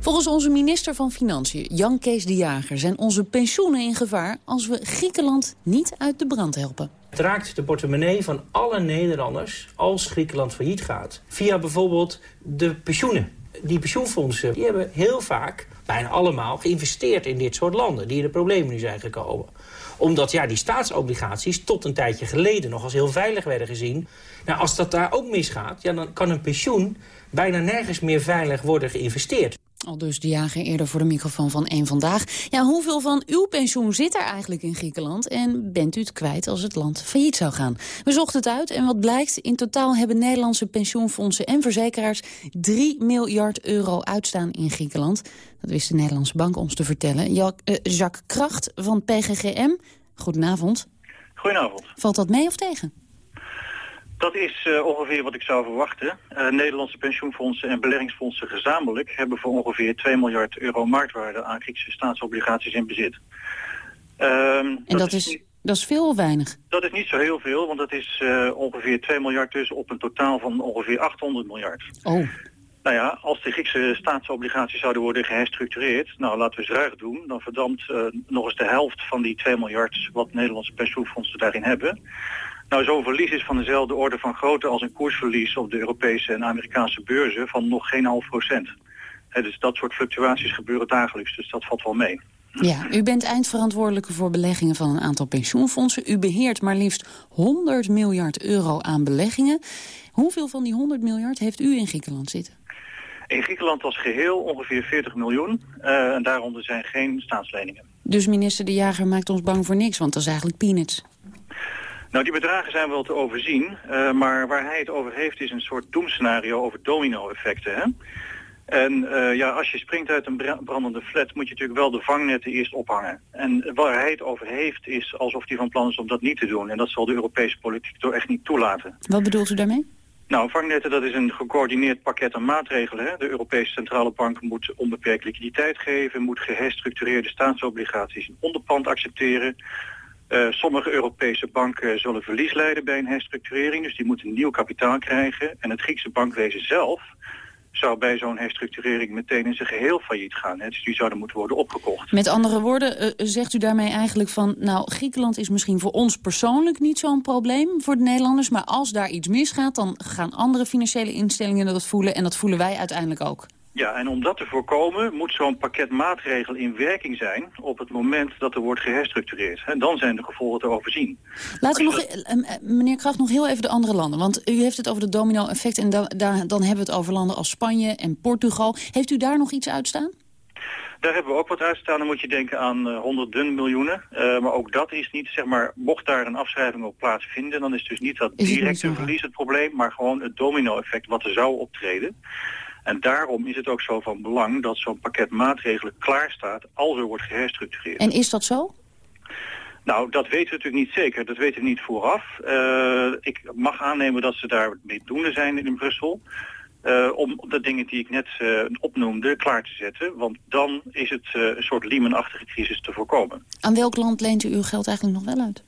Volgens onze minister van Financiën, Jan Kees de Jager... zijn onze pensioenen in gevaar als we Griekenland niet uit de brand helpen. Het raakt de portemonnee van alle Nederlanders als Griekenland failliet gaat. Via bijvoorbeeld de pensioenen. Die pensioenfondsen die hebben heel vaak, bijna allemaal, geïnvesteerd in dit soort landen... die in de problemen nu zijn gekomen omdat ja, die staatsobligaties tot een tijdje geleden nog als heel veilig werden gezien. Nou, als dat daar ook misgaat, ja, dan kan een pensioen bijna nergens meer veilig worden geïnvesteerd. Al dus de jager eerder voor de microfoon van één Vandaag. Ja, hoeveel van uw pensioen zit er eigenlijk in Griekenland? En bent u het kwijt als het land failliet zou gaan? We zochten het uit en wat blijkt? In totaal hebben Nederlandse pensioenfondsen en verzekeraars... 3 miljard euro uitstaan in Griekenland. Dat wist de Nederlandse bank ons te vertellen. Eh, Jacques Kracht van PGGM, goedenavond. Goedenavond. Valt dat mee of tegen? Dat is uh, ongeveer wat ik zou verwachten. Uh, Nederlandse pensioenfondsen en beleggingsfondsen gezamenlijk hebben voor ongeveer 2 miljard euro marktwaarde aan Griekse staatsobligaties in bezit. Uh, en dat, dat is, is, dat is veel of weinig? Dat is niet zo heel veel, want dat is uh, ongeveer 2 miljard dus op een totaal van ongeveer 800 miljard. Oh. Nou ja, als de Griekse staatsobligaties zouden worden geherstructureerd, nou laten we eens ruig doen, dan verdampt nog eens de helft van die 2 miljard wat Nederlandse pensioenfondsen daarin hebben. Nou, zo'n verlies is van dezelfde orde van grootte als een koersverlies op de Europese en Amerikaanse beurzen van nog geen half procent. dus dat soort fluctuaties gebeuren dagelijks, dus dat valt wel mee. Ja, u bent eindverantwoordelijke voor beleggingen van een aantal pensioenfondsen. U beheert maar liefst 100 miljard euro aan beleggingen. Hoeveel van die 100 miljard heeft u in Griekenland zitten? In Griekenland als geheel ongeveer 40 miljoen. Uh, en daaronder zijn geen staatsleningen. Dus minister De Jager maakt ons bang voor niks, want dat is eigenlijk peanuts. Nou, die bedragen zijn wel te overzien, uh, maar waar hij het over heeft is een soort doemscenario over domino-effecten. En uh, ja, als je springt uit een brandende flat moet je natuurlijk wel de vangnetten eerst ophangen. En waar hij het over heeft is alsof hij van plan is om dat niet te doen. En dat zal de Europese politiek toch echt niet toelaten. Wat bedoelt u daarmee? Nou, vangnetten dat is een gecoördineerd pakket aan maatregelen. Hè. De Europese Centrale Bank moet onbeperkt liquiditeit geven, moet geherstructureerde staatsobligaties in onderpand accepteren. Uh, sommige Europese banken zullen verlies leiden bij een herstructurering, dus die moeten nieuw kapitaal krijgen. En het Griekse bankwezen zelf zou bij zo'n herstructurering meteen in zijn geheel failliet gaan. Hè? Dus die zouden moeten worden opgekocht. Met andere woorden, uh, zegt u daarmee eigenlijk van... nou, Griekenland is misschien voor ons persoonlijk niet zo'n probleem voor de Nederlanders... maar als daar iets misgaat, dan gaan andere financiële instellingen dat voelen... en dat voelen wij uiteindelijk ook. Ja, en om dat te voorkomen moet zo'n pakket maatregelen in werking zijn op het moment dat er wordt geherstructureerd. En dan zijn de gevolgen te overzien. Laten we nog, dat... meneer Kracht, nog heel even de andere landen. Want u heeft het over de domino-effect en da da dan hebben we het over landen als Spanje en Portugal. Heeft u daar nog iets uitstaan? Daar hebben we ook wat uitstaan. Dan moet je denken aan uh, honderden miljoenen. Uh, maar ook dat is niet, zeg maar, mocht daar een afschrijving op plaatsvinden... dan is dus niet dat directe verlies het probleem... maar gewoon het domino-effect wat er zou optreden. En daarom is het ook zo van belang dat zo'n pakket maatregelen klaar staat als er wordt geherstructureerd. En is dat zo? Nou, dat weten we natuurlijk niet zeker. Dat weten we niet vooraf. Uh, ik mag aannemen dat ze daar mee doende zijn in Brussel. Uh, om de dingen die ik net uh, opnoemde klaar te zetten. Want dan is het een soort Lehman-achtige crisis te voorkomen. Aan welk land leent u uw geld eigenlijk nog wel uit?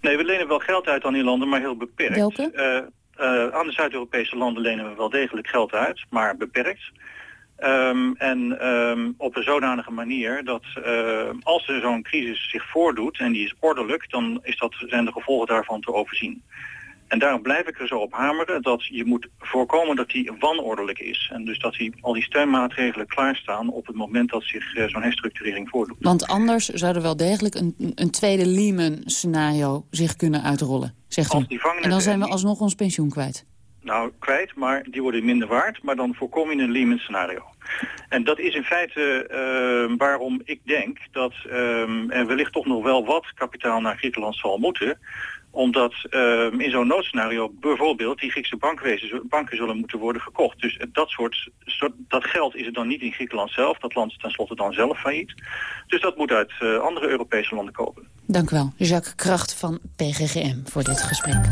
Nee, we lenen wel geld uit aan die landen, maar heel beperkt. Welke? Uh, aan de Zuid-Europese landen lenen we wel degelijk geld uit, maar beperkt. Um, en um, op een zodanige manier dat uh, als er zo'n crisis zich voordoet en die is ordelijk, dan is dat, zijn de gevolgen daarvan te overzien. En daarom blijf ik er zo op hameren dat je moet voorkomen dat die wanordelijk is. En dus dat die, al die steunmaatregelen klaarstaan op het moment dat zich uh, zo'n herstructurering voordoet. Want anders zou er wel degelijk een, een tweede Lehman-scenario zich kunnen uitrollen, zegt u. En dan zijn we alsnog ons pensioen kwijt. Nou, kwijt, maar die worden minder waard, maar dan voorkom je een Lehman-scenario. En dat is in feite uh, waarom ik denk dat uh, er wellicht toch nog wel wat kapitaal naar Griekenland zal moeten omdat uh, in zo'n noodscenario bijvoorbeeld die Griekse bankwezen, banken zullen moeten worden gekocht. Dus dat soort, soort, dat geld is er dan niet in Griekenland zelf. Dat land is tenslotte dan zelf failliet. Dus dat moet uit uh, andere Europese landen kopen. Dank u wel, Jacques Kracht van PGGM voor dit gesprek.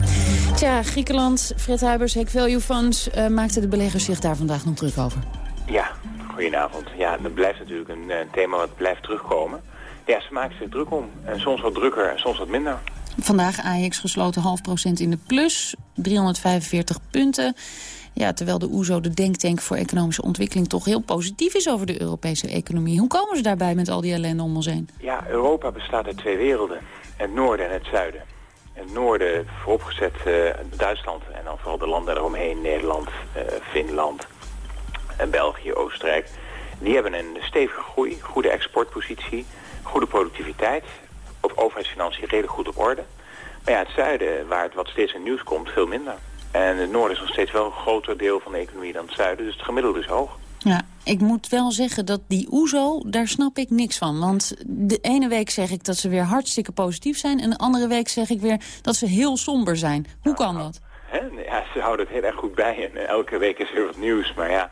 Tja, Griekenland, Fred Huibers, Hack Value Funds... Uh, maakten de beleggers zich daar vandaag nog druk over? Ja, goedenavond. Ja, dat blijft natuurlijk een thema wat blijft terugkomen. Ja, ze maken zich druk om. En soms wat drukker en soms wat minder. Vandaag Ajax gesloten half procent in de plus, 345 punten. Ja, terwijl de OESO, de denktank voor economische ontwikkeling... toch heel positief is over de Europese economie. Hoe komen ze daarbij met al die ellende om ons heen? Ja, Europa bestaat uit twee werelden. Het noorden en het zuiden. Het noorden vooropgezet uh, Duitsland en dan vooral de landen eromheen... Nederland, uh, Finland en België, Oostenrijk. Die hebben een stevige groei, goede exportpositie, goede productiviteit op overheidsfinanciën redelijk goed op orde. Maar ja, het zuiden, waar het wat steeds in nieuws komt, veel minder. En het noorden is nog steeds wel een groter deel van de economie dan het zuiden, dus het gemiddelde is hoog. Ja, Ik moet wel zeggen dat die OESO, daar snap ik niks van. Want de ene week zeg ik dat ze weer hartstikke positief zijn... en de andere week zeg ik weer dat ze heel somber zijn. Hoe kan dat? Ja, ze houden het heel erg goed bij en eh, elke week is er wat nieuws. Maar ja,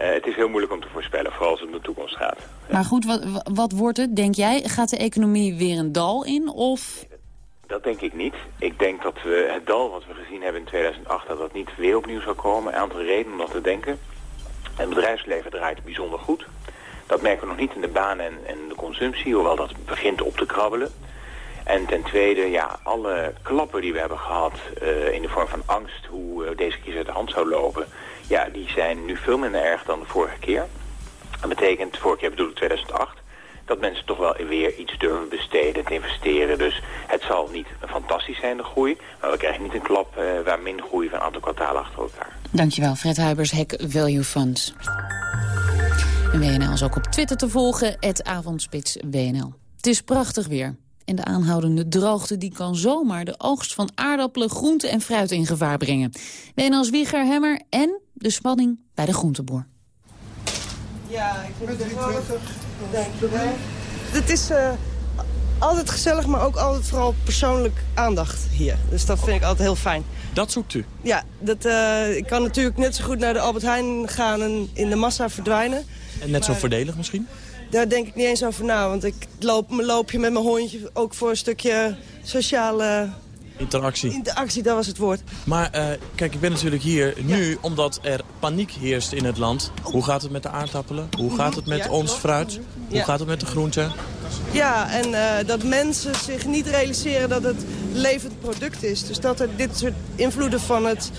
uh, het is heel moeilijk om te voorspellen, vooral als het om de toekomst gaat. Maar goed, wat, wat wordt het, denk jij? Gaat de economie weer een dal in of... Dat denk ik niet. Ik denk dat we het dal wat we gezien hebben in 2008, dat dat niet weer opnieuw zal komen. Een aantal redenen om dat te denken. Het bedrijfsleven draait bijzonder goed. Dat merken we nog niet in de banen en, en de consumptie, hoewel dat begint op te krabbelen. En ten tweede, ja, alle klappen die we hebben gehad uh, in de vorm van angst... hoe uh, deze crisis uit de hand zou lopen... ja, die zijn nu veel minder erg dan de vorige keer. Dat betekent, vorige keer bedoel ik 2008 dat mensen toch wel weer iets durven besteden, te investeren. Dus het zal niet fantastisch zijn, de groei. Maar we krijgen niet een klap uh, waar min groei van een aantal kwartalen achter elkaar. Dankjewel, Fred Huibers, Hack Value Funds. En WNL is ook op Twitter te volgen, het avondspits WNL. Het is prachtig weer. En de aanhoudende droogte die kan zomaar de oogst van aardappelen, groenten en fruit in gevaar brengen. WNL's Wieger Hemmer en de spanning bij de groenteboer. Ja, ik vind het geweldig. Dankjewel. Het is uh, altijd gezellig, maar ook altijd vooral persoonlijk aandacht hier. Dus dat vind ik altijd heel fijn. Dat zoekt u? Ja, dat, uh, ik kan natuurlijk net zo goed naar de Albert Heijn gaan en in de massa verdwijnen. En net zo voordelig misschien? Daar denk ik niet eens over na, want ik loop mijn loopje met mijn hondje ook voor een stukje sociale... Interactie. Interactie, dat was het woord. Maar uh, kijk, ik ben natuurlijk hier nu omdat er paniek heerst in het land. Hoe gaat het met de aardappelen? Hoe gaat het met ja, ons fruit? Hoe ja. gaat het met de groenten? Ja, en uh, dat mensen zich niet realiseren dat het levend product is. Dus dat er dit soort invloeden van het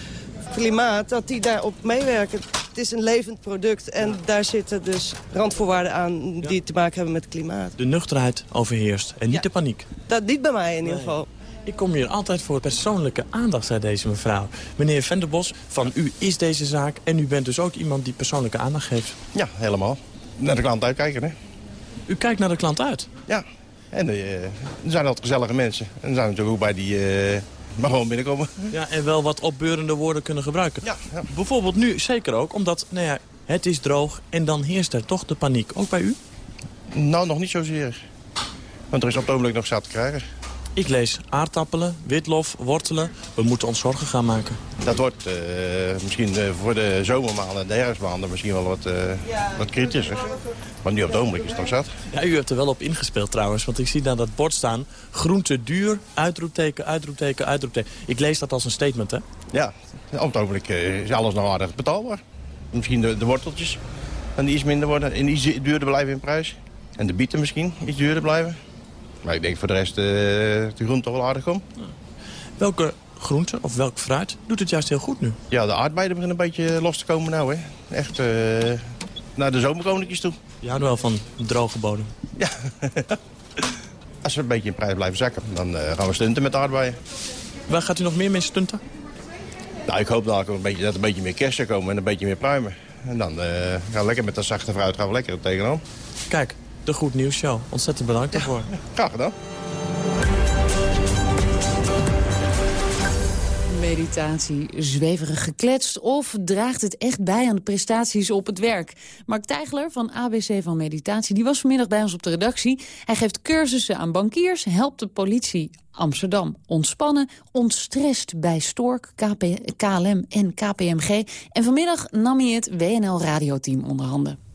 klimaat, dat die daarop meewerken. Het is een levend product en daar zitten dus randvoorwaarden aan die te maken hebben met het klimaat. De nuchterheid overheerst en niet ja. de paniek. Dat niet bij mij in ieder geval. Ik kom hier altijd voor persoonlijke aandacht, zei deze mevrouw. Meneer Venderbos, van u is deze zaak en u bent dus ook iemand die persoonlijke aandacht geeft. Ja, helemaal. Naar de klant uitkijken, hè. U kijkt naar de klant uit? Ja. En uh, er zijn altijd gezellige mensen. En er zijn natuurlijk ook bij die... Uh, maar gewoon binnenkomen. Ja, en wel wat opbeurende woorden kunnen gebruiken. Ja, ja. Bijvoorbeeld nu zeker ook, omdat nou ja, het is droog en dan heerst er toch de paniek. Ook bij u? Nou, nog niet zozeer. Want er is op het ogenblik nog zat te krijgen. Ik lees aardappelen, witlof, wortelen. We moeten ons zorgen gaan maken. Dat wordt uh, misschien uh, voor de zomermaanden en de herfstmaanden misschien wel wat, uh, wat kritischer. Maar nu op het ogenblik is het nog zat. Ja, u hebt er wel op ingespeeld trouwens. Want ik zie daar dat bord staan. Groente duur, uitroepteken, uitroepteken, uitroepteken. Ik lees dat als een statement, hè? Ja, op het ogenblik is alles nog aardig betaalbaar. Misschien de, de worteltjes. En die iets minder worden. En die duurder blijven in prijs. En de bieten misschien iets duurder blijven. Maar ik denk voor de rest uh, de groente toch wel aardig om. Welke groente of welk fruit doet het juist heel goed nu? Ja, de aardbeiden beginnen een beetje los te komen nou. Hè. Echt uh, naar de zomerkoninkjes toe. Je houdt wel van droge bodem. Ja. Als we een beetje in prijs blijven zakken, dan uh, gaan we stunten met de aardbeien. Waar gaat u nog meer mee stunten? Nou, ik hoop dat, een beetje, dat er een beetje meer kersen komen en een beetje meer pruimen. En dan gaan we lekker met dat zachte fruit gaan we lekker tegenaan. Kijk, de Goed Nieuws Show. Ontzettend bedankt daarvoor. Ja, graag gedaan. Meditatie, zweverig gekletst of draagt het echt bij aan de prestaties op het werk? Mark Tijgler van ABC van Meditatie die was vanmiddag bij ons op de redactie. Hij geeft cursussen aan bankiers, helpt de politie Amsterdam ontspannen, ontstrest bij Stork, KP, KLM en KPMG. En vanmiddag nam hij het WNL-radioteam onder handen.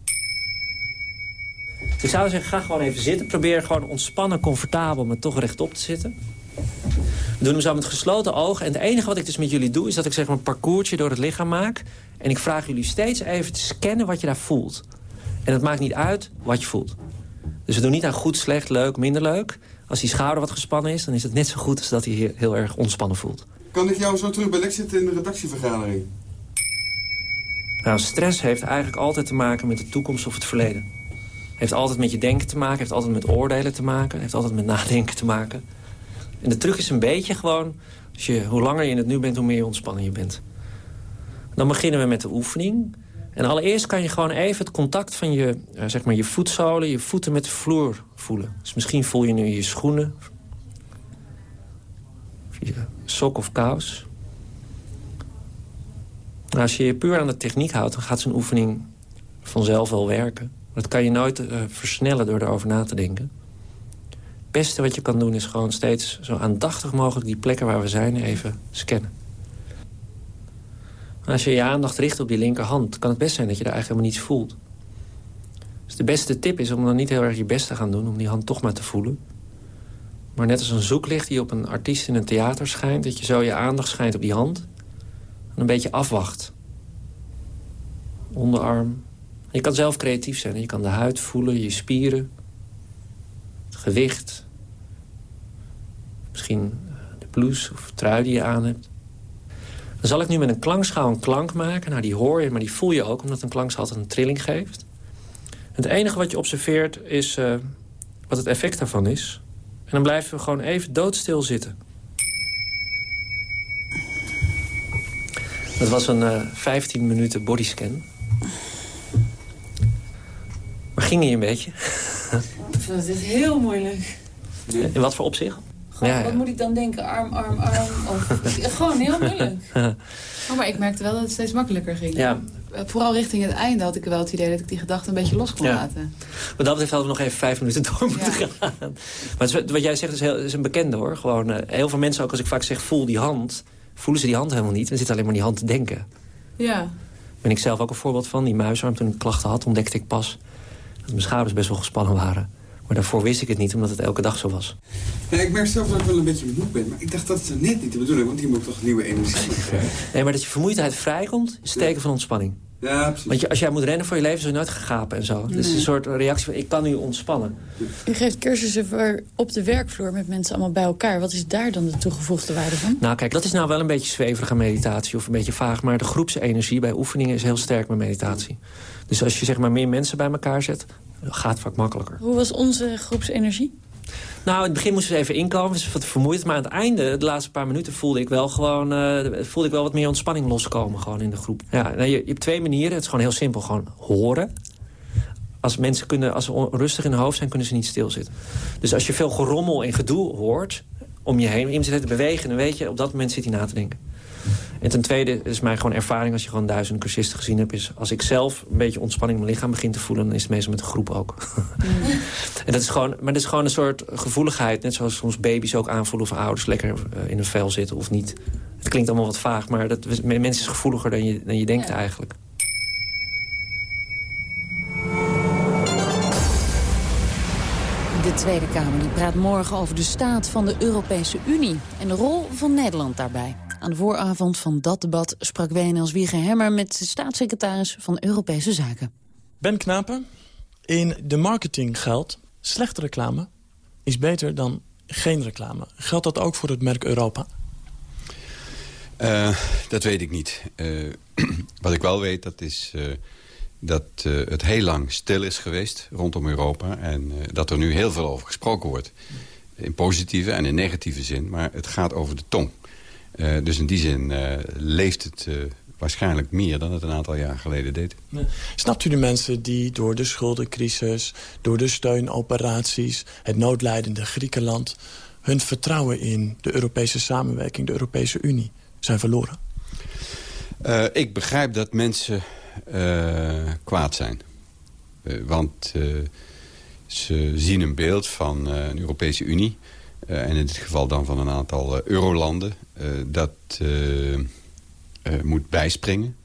Ik zou zeggen, ga gewoon even zitten. Probeer gewoon ontspannen, comfortabel, maar toch rechtop te zitten. We doen hem zo met gesloten ogen. En het enige wat ik dus met jullie doe... is dat ik zeg maar een parcoursje door het lichaam maak. En ik vraag jullie steeds even te scannen wat je daar voelt. En het maakt niet uit wat je voelt. Dus we doen niet aan goed, slecht, leuk, minder leuk. Als die schouder wat gespannen is, dan is het net zo goed... als dat hij heel erg ontspannen voelt. Kan ik jou zo terug bij zitten in de redactievergadering? Nou, stress heeft eigenlijk altijd te maken met de toekomst of het verleden. Heeft altijd met je denken te maken, heeft altijd met oordelen te maken... heeft altijd met nadenken te maken. En de truc is een beetje gewoon... Als je, hoe langer je in het nu bent, hoe meer ontspannen je bent. Dan beginnen we met de oefening. En allereerst kan je gewoon even het contact van je, uh, zeg maar je voetzolen... je voeten met de vloer voelen. Dus misschien voel je nu je schoenen... je sok of kous. Nou, als je je puur aan de techniek houdt... dan gaat zo'n oefening vanzelf wel werken. Dat kan je nooit uh, versnellen door erover na te denken. Het beste wat je kan doen is gewoon steeds zo aandachtig mogelijk... die plekken waar we zijn even scannen. als je je aandacht richt op die linkerhand... kan het best zijn dat je daar eigenlijk helemaal niets voelt. Dus de beste tip is om dan niet heel erg je best te gaan doen... om die hand toch maar te voelen. Maar net als een zoeklicht die op een artiest in een theater schijnt... dat je zo je aandacht schijnt op die hand... en een beetje afwacht. Onderarm. Je kan zelf creatief zijn. Je kan de huid voelen, je spieren. Het gewicht. Misschien de blouse of trui die je aan hebt. Dan zal ik nu met een klankschaal een klank maken. Nou, die hoor je, maar die voel je ook... omdat een klankschaal altijd een trilling geeft. Het enige wat je observeert is uh, wat het effect daarvan is. En dan blijven we gewoon even doodstil zitten. Dat was een uh, 15 minuten bodyscan. Ging hij een beetje? Dat is heel moeilijk. In wat voor opzicht? ja, wat moet ik dan denken? Arm, arm, arm? Of, gewoon heel moeilijk. Oh, maar ik merkte wel dat het steeds makkelijker ging. Ja. Vooral richting het einde had ik wel het idee dat ik die gedachte een beetje los kon laten. Maar dat betreft hadden we nog even vijf minuten door moeten gaan. Maar wat jij zegt is, heel, is een bekende hoor. Gewoon, uh, heel veel mensen, ook als ik vaak zeg voel die hand... voelen ze die hand helemaal niet. En zitten alleen maar die hand te denken. Ja. ben ik zelf ook een voorbeeld van. Die muisarm, toen ik klachten had, ontdekte ik pas... mijn schouders best wel gespannen waren. Maar daarvoor wist ik het niet, omdat het elke dag zo was. Ik merk zelf dat ik wel een beetje moe ben. Maar ik dacht, dat is net niet de bedoeling, want hier moet toch nieuwe energie krijgen. Nee, maar dat je vermoeidheid vrijkomt, is teken van ontspanning. Ja, precies. Want je, als jij moet rennen voor je leven, zul je nooit gaan gapen en zo. Nee. Is een soort reactie van, ik kan nu ontspannen. U geeft cursussen voor op de werkvloer met mensen allemaal bij elkaar. Wat is daar dan de toegevoegde waarde van? Nou kijk, dat is nou wel een beetje zweverige meditatie of een beetje vaag. Maar de groepsenergie bij oefeningen is heel sterk met meditatie. Dus als je zeg maar meer mensen bij elkaar zet, gaat vaak makkelijker. Hoe was onze groepsenergie? Nou, in het begin moesten we even inkomen, dus wat vermoeid. Maar aan het einde, de laatste paar minuten, voelde ik wel gewoon uh, voelde ik wel wat meer ontspanning loskomen gewoon in de groep. Ja, nou, je, je, hebt twee manieren. Het is gewoon heel simpel, gewoon horen. Als mensen kunnen, als ze rustig in hun hoofd zijn, kunnen ze niet stilzitten. Dus als je veel gerommel en gedoe hoort om je heen, iemand zit te bewegen, dan weet je, op dat moment zit hij na te denken. En ten tweede is mijn gewoon ervaring als je gewoon duizenden cursisten gezien hebt... is als ik zelf een beetje ontspanning in mijn lichaam begin te voelen... dan is het meestal met de groep ook. en dat is gewoon, maar dat is gewoon een soort gevoeligheid. Net zoals soms baby's ook aanvoelen of ouders lekker in hun vel zitten of niet. Het klinkt allemaal wat vaag, maar dat, mensen is gevoeliger dan je, dan je denkt ja. eigenlijk. De Tweede Kamer die praat morgen over de staat van de Europese Unie... en de rol van Nederland daarbij. Aan de vooravond van dat debat sprak WNL's Wieger Hemmer... met de staatssecretaris van Europese Zaken. Ben Knapen, in de marketing geldt... slechte reclame is beter dan geen reclame. Geldt dat ook voor het merk Europa? Uh, dat weet ik niet. Uh, wat ik wel weet, dat is uh, dat het heel lang stil is geweest rondom Europa... en dat er nu heel veel over gesproken wordt. In positieve en in negatieve zin, maar het gaat over de tong. Uh, dus in die zin uh, leeft het uh, waarschijnlijk meer dan het een aantal jaar geleden deed. Ja. Snapt u de mensen die door de schuldencrisis, door de steunoperaties... het noodlijdende Griekenland... hun vertrouwen in de Europese samenwerking, de Europese Unie, zijn verloren? ik begrijp dat mensen kwaad zijn. want ze zien een beeld van een Europese Unie... Uh, en in dit geval dan van een aantal uh, eurolanden... Uh, dat moet bijspringen.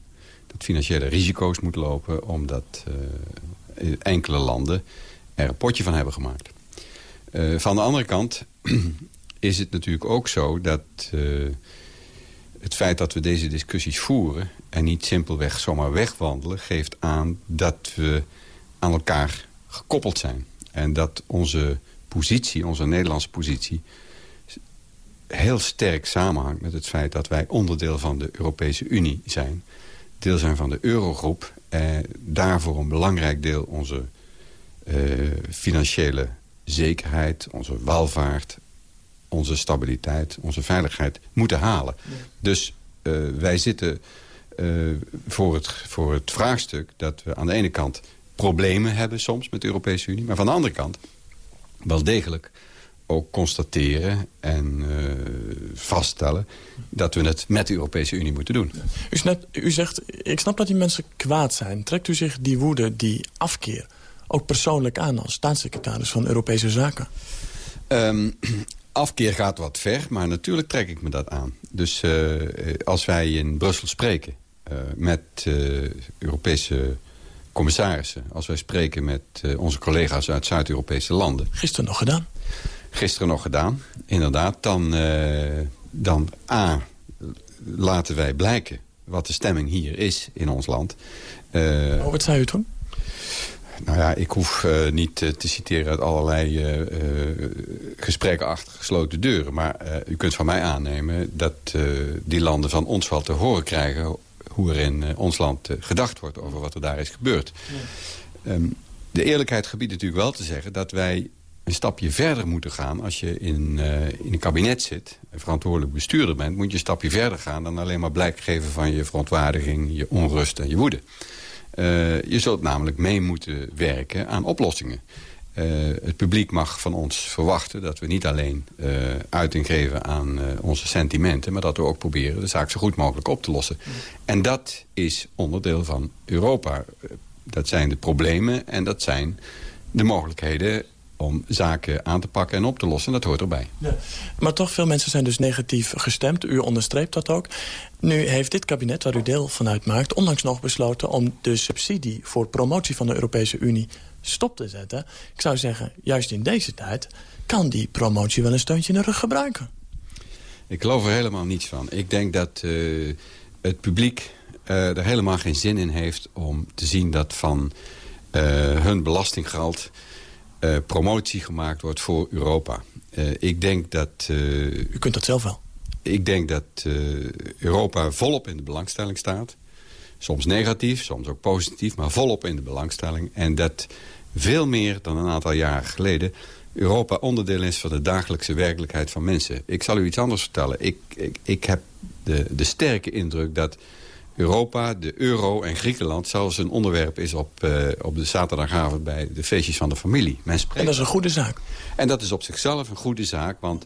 Dat financiële risico's moet lopen... omdat enkele landen er een potje van hebben gemaakt. van de andere kant is het natuurlijk ook zo dat... het feit dat we deze discussies voeren... en niet simpelweg zomaar wegwandelen... geeft aan dat we aan elkaar gekoppeld zijn. En dat onze positie, onze Nederlandse positie... heel sterk samenhangt met het feit dat wij onderdeel van de Europese Unie zijn. Deel zijn van de Eurogroep. Eh, daarvoor een belangrijk deel onze eh, financiële zekerheid, onze welvaart... onze stabiliteit, onze veiligheid moeten halen. Dus uh, wij zitten uh, voor, het, voor het vraagstuk dat we aan de ene kant problemen hebben soms met de Europese Unie... maar van de andere kant wel degelijk ook constateren en vaststellen... dat we het met de Europese Unie moeten doen. U, snapt, u zegt, ik snap dat die mensen kwaad zijn. Trekt u zich die woede, die afkeer, ook persoonlijk aan... als staatssecretaris van Europese Zaken? Um, afkeer gaat wat ver, maar natuurlijk trek ik me dat aan. Dus uh, als wij in Brussel spreken uh, met Europese commissarissen... als wij spreken met onze collega's uit Zuid-Europese landen... Gisteren nog gedaan? Gisteren nog gedaan, inderdaad. Dan, dan A, laten wij blijken wat de stemming hier is in ons land. oh, wat zei u toen? Nou ja, ik hoef uh, niet uh, te citeren uit allerlei uh, gesprekken achter gesloten deuren. Maar u kunt van mij aannemen dat die landen van ons wel te horen krijgen... hoe er in ons land gedacht wordt over wat er daar is gebeurd. Ja. Um, de eerlijkheid gebiedt natuurlijk wel te zeggen dat wij een stapje verder moeten gaan. Als je in, in een kabinet zit en verantwoordelijk bestuurder bent... moet je een stapje verder gaan dan alleen maar blijk geven van je verontwaardiging... je onrust en je woede. Uh, je zult namelijk mee moeten werken aan oplossingen. Uh, het publiek mag van ons verwachten dat we niet alleen uh, uiting geven aan onze sentimenten... maar dat we ook proberen de zaak zo goed mogelijk op te lossen. En dat is onderdeel van Europa. Dat zijn de problemen en dat zijn de mogelijkheden om zaken aan te pakken en op te lossen. Dat hoort erbij. Ja. Maar toch, veel mensen zijn dus negatief gestemd. U onderstreept dat ook. Nu heeft dit kabinet, waar u deel van uitmaakt... onlangs nog besloten om de subsidie voor promotie van de Europese Unie stop te zetten. Ik zou zeggen, juist in deze tijd... kan die promotie wel een steuntje in de rug gebruiken. Ik geloof er helemaal niets van. Ik denk dat uh, het publiek uh, er helemaal geen zin in heeft... om te zien dat van uh, hun belastinggeld promotie gemaakt wordt voor Europa. Ik denk dat... U kunt dat zelf wel. Ik denk dat Europa volop in de belangstelling staat. Soms negatief, soms ook positief, maar volop in de belangstelling. En dat veel meer dan een aantal jaren geleden... Europa onderdeel is van de dagelijkse werkelijkheid van mensen. Ik zal u iets anders vertellen. Ik, ik, ik heb de, de sterke indruk dat Europa, de euro en Griekenland... zelfs een onderwerp is op, uh, op de zaterdagavond bij de feestjes van de familie. Men en dat is een goede zaak. En dat is op zichzelf een goede zaak, want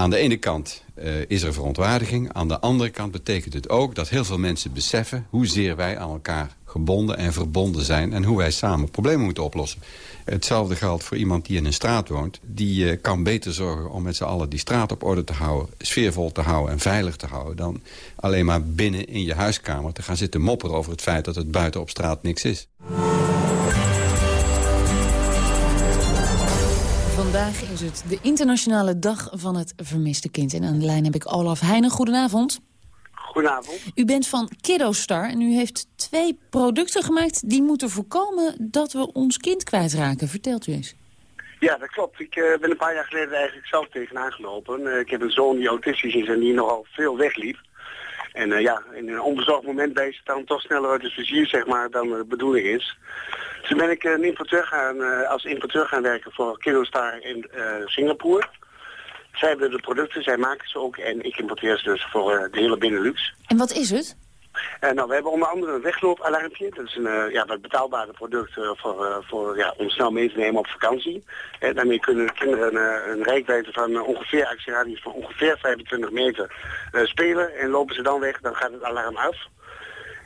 aan de ene kant uh, is er verontwaardiging. Aan de andere kant betekent het ook dat heel veel mensen beseffen... hoezeer wij aan elkaar gebonden en verbonden zijn... en hoe wij samen problemen moeten oplossen. Hetzelfde geldt voor iemand die in een straat woont. Die uh, kan beter zorgen om met z'n allen die straat op orde te houden... sfeervol te houden en veilig te houden... dan alleen maar binnen in je huiskamer te gaan zitten mopperen... over het feit dat het buiten op straat niks is. Vandaag is het de internationale dag van het vermiste kind. En aan de lijn heb ik Olaf Heijnen. Goedenavond. Goedenavond. U bent van Kiddo Star en u heeft twee producten gemaakt... die moeten voorkomen dat we ons kind kwijtraken. Vertelt u eens. Ja, dat klopt. Ik uh, ben een paar jaar geleden eigenlijk zelf tegenaan gelopen. Uh, ik heb een zoon die autistisch is en die nogal veel wegliep. En uh, ja, in een onbezorgd moment ben je dan toch sneller uit het vizier, zeg maar, dan de bedoeling is. Toen ben ik een importeur gaan, als importeur gaan werken voor Kiddo Star in Singapore. Zij hebben de producten, zij maken ze ook en ik importeer ze dus voor de hele Benelux. En wat is het? Uh, nou, we hebben onder andere een wegloopalarmpje. Dat is een uh, ja, wat betaalbare product voor, voor, ja, om snel mee te nemen op vakantie. Daarmee kunnen kinderen een, een rijkwijde van ongeveer, actieradius van ongeveer 25 meter spelen. En lopen ze dan weg, dan gaat het alarm af.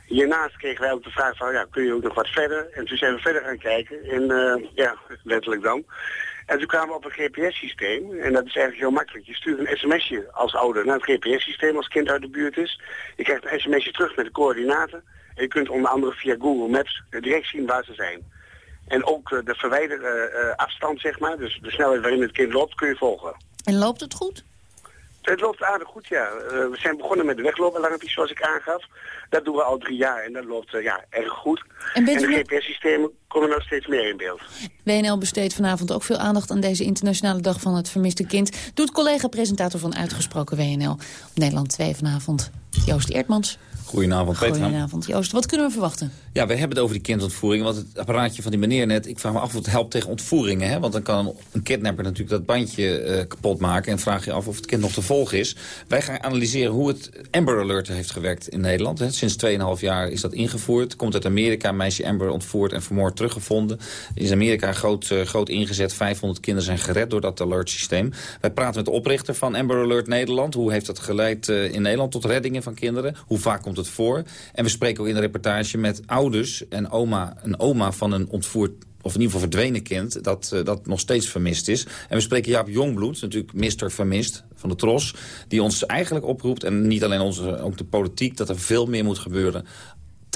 Hiernaast kregen wij ook de vraag van, ja, kun je ook nog wat verder? En toen zijn we verder gaan kijken. En ja, letterlijk dan. En toen kwamen we op een GPS-systeem. En dat is eigenlijk heel makkelijk. Je stuurt een sms'je als ouder naar het GPS-systeem als kind uit de buurt is. Je krijgt een sms'je terug met de coördinaten. En je kunt onder andere via Google Maps direct zien waar ze zijn. En ook eh, de verwijderde afstand, zeg maar, dus de snelheid waarin het kind loopt, kun je volgen. En loopt het goed? Het loopt aardig goed, ja. Uh, we zijn begonnen met de wegloopalarmpjes, zoals ik aangaf. Dat doen we al drie jaar en dat loopt uh, ja, erg goed. En, en de GPS-systemen komen nog steeds meer in beeld. WNL besteedt vanavond ook veel aandacht aan deze internationale dag van het vermiste kind. Doet collega-presentator van Uitgesproken WNL op Nederland 2 vanavond, Joost Eertmans. Goedenavond, Petra. Goedenavond, Joost. Wat kunnen we verwachten? Ja, we hebben het over die kindontvoering. Want het apparaatje van die meneer net... ik vraag me af of het helpt tegen ontvoeringen. Hè? Want dan kan een kidnapper natuurlijk dat bandje uh, kapot maken... en vraag je af of het kind nog te volgen is. Wij gaan analyseren hoe het Amber Alert heeft gewerkt in Nederland. Hè? Sinds 2,5 jaar is dat ingevoerd. Komt uit Amerika, meisje Amber ontvoerd en vermoord teruggevonden. is Amerika groot, groot ingezet. 500 kinderen zijn gered door dat alert systeem. Wij praten met de oprichter van Amber Alert Nederland. Hoe heeft dat geleid in Nederland tot reddingen van kinderen? Hoe vaak komt het voor? En we spreken ook in de reportage met ouders en oma, een oma van een ontvoerd of in ieder geval verdwenen kind, dat, uh, dat nog steeds vermist is. En we spreken Jaap Jongbloed, natuurlijk mister vermist van de Tros... die ons eigenlijk oproept, en niet alleen onze, ook de politiek... dat er veel meer moet gebeuren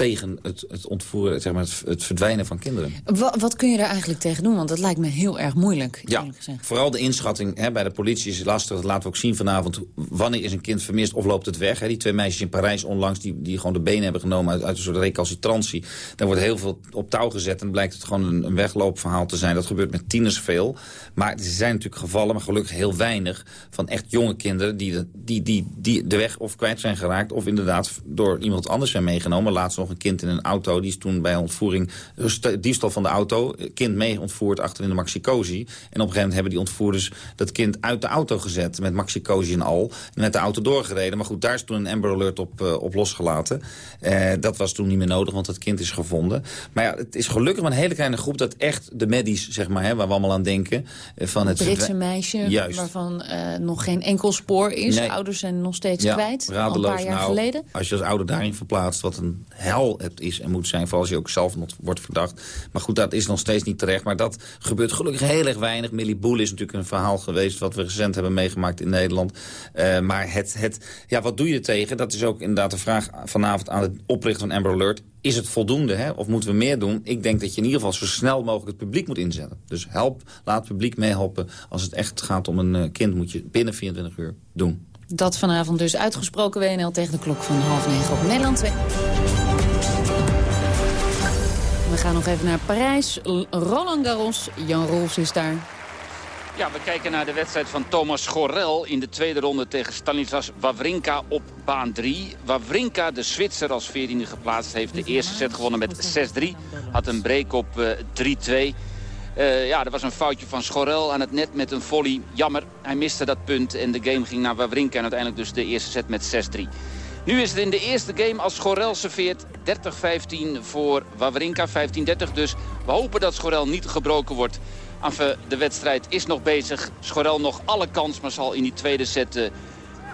tegen het, het ontvoeren, zeg maar, het, het verdwijnen van kinderen. Wat, wat, kun je daar eigenlijk tegen doen? Want dat lijkt me heel erg moeilijk. Ja, vooral de inschatting hè, bij de politie is lastig. Dat laten we ook zien vanavond. Wanneer is een kind vermist of loopt het weg? Hè? Die twee meisjes in Parijs onlangs die, die gewoon de benen hebben genomen uit, uit een soort recalcitrantie. Daar wordt heel veel op touw gezet en blijkt het gewoon een, een wegloopverhaal te zijn. Dat gebeurt met tieners veel. Maar er zijn natuurlijk gevallen, maar gelukkig heel weinig... van echt jonge kinderen die de, die, die, die de weg of kwijt zijn geraakt... of inderdaad door iemand anders zijn meegenomen. Laatst nog een kind in een auto. Die is toen bij ontvoering, diefstal van de auto, kind mee ontvoerd achter in de maxicosi. En op een gegeven moment hebben die ontvoerders dat kind uit de auto gezet. Met maxicosi en al. En met de auto doorgereden. Maar goed, daar is toen een Amber Alert op, uh, op losgelaten. Uh, dat was toen niet meer nodig, want het kind is gevonden. Maar ja, het is gelukkig maar een hele kleine groep dat echt de medisch, zeg maar, hè, waar we allemaal aan denken. Uh, van het Britse meisje, Juist. waarvan nog geen enkel spoor is. Nee. Ouders zijn nog steeds ja, kwijt, al een paar jaar nou, geleden. Als je als ouder daarin verplaatst, wat een hel het is en moet zijn... voor als je ook zelf wordt verdacht. Maar goed, dat is nog steeds niet terecht. Maar dat gebeurt gelukkig heel erg weinig. Millie Boel is natuurlijk een verhaal geweest... wat we recent hebben meegemaakt in Nederland. Uh, maar het, het, ja, wat doe je tegen? Dat is ook inderdaad de vraag vanavond aan het oprichten van Amber Alert. Is het voldoende, hè? of moeten we meer doen? Ik denk dat je in ieder geval zo snel mogelijk het publiek moet inzetten. Dus help, laat het publiek meehelpen. Als het echt gaat om een uh, kind, moet je binnen 24 uur doen. Dat vanavond dus uitgesproken WNL tegen de klok van half negen op Nederland 2. Gaan nog even naar Parijs. Roland Garros, Jan Rolfs is daar. Ja, we kijken naar de wedstrijd van Thomas Gorel in de tweede ronde tegen Stanislas Wawrinka op baan 3. Wawrinka, de Zwitser, als 14e geplaatst, heeft de eerste set gewonnen met 6-3. Had een break op uh, 3-2. Uh, ja, er was een foutje van Schorel aan het net met een volley. Jammer, hij miste dat punt en de game ging naar Wawrinka. En uiteindelijk dus de eerste set met 6-3. Nu is het in de eerste game als Schorel serveert 30-15 voor Wawrinka. 15-30 dus. We hopen dat Schorel niet gebroken wordt. Enfin, de wedstrijd is nog bezig. Schorel nog alle kans, maar zal in die tweede set... Uh,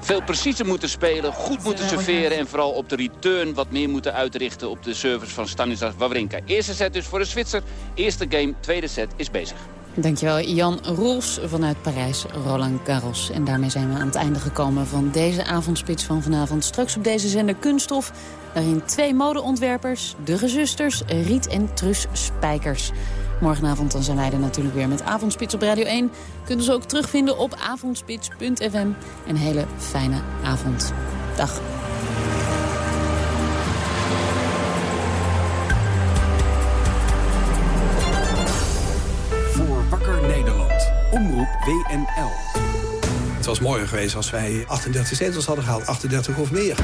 veel preciezer moeten spelen, goed moeten serveren... en vooral op de return wat meer moeten uitrichten op de service van Stanislas Wawrinka. Eerste set dus voor de Zwitser. Eerste game, tweede set is bezig. Dankjewel Jan Roels vanuit Parijs, Roland Garros. En daarmee zijn we aan het einde gekomen van deze avondspits van vanavond. Straks op deze zender Kunststof, waarin twee modeontwerpers... de gezusters Riet en Trus Spijkers. Morgenavond dan zijn wij er natuurlijk weer met Avondspits op Radio 1. Kunt ze ook terugvinden op avondspits.fm. Een hele fijne avond. Dag. Omroep WNL. Het was mooier geweest als wij 38 zetels hadden gehaald, 38 of meer.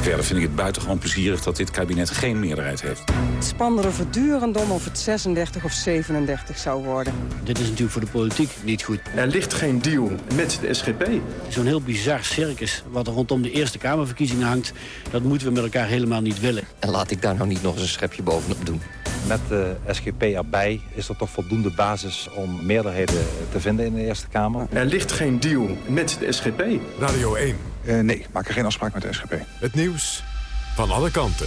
Verder vind ik het buitengewoon plezierig dat dit kabinet geen meerderheid heeft. Het spannende voortdurend om of het 36 of 37 zou worden. Dit is natuurlijk voor de politiek niet goed. Er ligt geen deal met de SGP. Zo'n heel bizar circus wat er rondom de Eerste Kamerverkiezingen hangt... dat moeten we met elkaar helemaal niet willen. En laat ik daar nou niet nog eens een schepje bovenop doen. Met de SGP erbij is er toch voldoende basis om meerderheden te vinden in de Eerste Kamer. Er ligt geen deal met de SGP. Radio 1. Uh, nee, maak geen afspraak met de SGP. Het nieuws van alle kanten.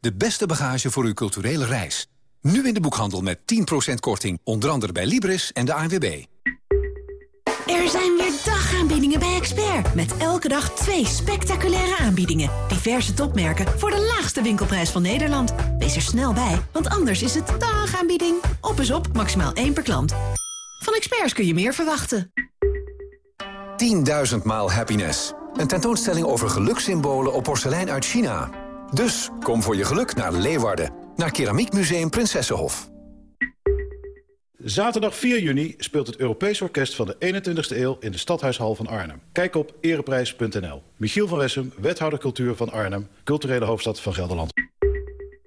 De beste bagage voor uw culturele reis. Nu in de boekhandel met 10% korting. Onder andere bij Libris en de ANWB. Er zijn weer dagaanbiedingen bij Expert. Met elke dag twee spectaculaire aanbiedingen. Diverse topmerken voor de laagste winkelprijs van Nederland. Wees er snel bij, want anders is het dagaanbieding. Op is op, maximaal één per klant. Van Experts kun je meer verwachten. 10.000 maal happiness. Een tentoonstelling over gelukssymbolen op porselein uit China. Dus kom voor je geluk naar Leeuwarden. Naar Keramiekmuseum Prinsessenhof. Zaterdag 4 juni speelt het Europees Orkest van de 21ste eeuw in de Stadhuishal van Arnhem. Kijk op ereprijs.nl. Michiel van Wessem, wethouder cultuur van Arnhem, culturele hoofdstad van Gelderland.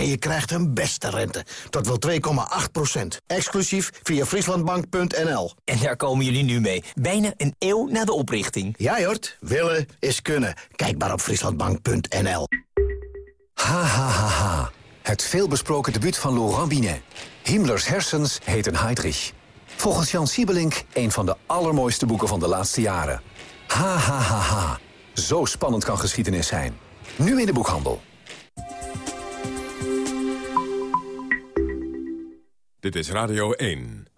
En je krijgt een beste rente, tot wel 2,8 procent. Exclusief via frieslandbank.nl. En daar komen jullie nu mee, bijna een eeuw na de oprichting. Ja, Jort, willen is kunnen. Kijk maar op frieslandbank.nl. Ha, ha, ha, ha. Het veelbesproken debuut van Laurent Binet. Himmlers hersens heten Heydrich. Volgens Jan Siebelink een van de allermooiste boeken van de laatste jaren. Ha, ha, ha, ha. Zo spannend kan geschiedenis zijn. Nu in de boekhandel. Dit is Radio 1.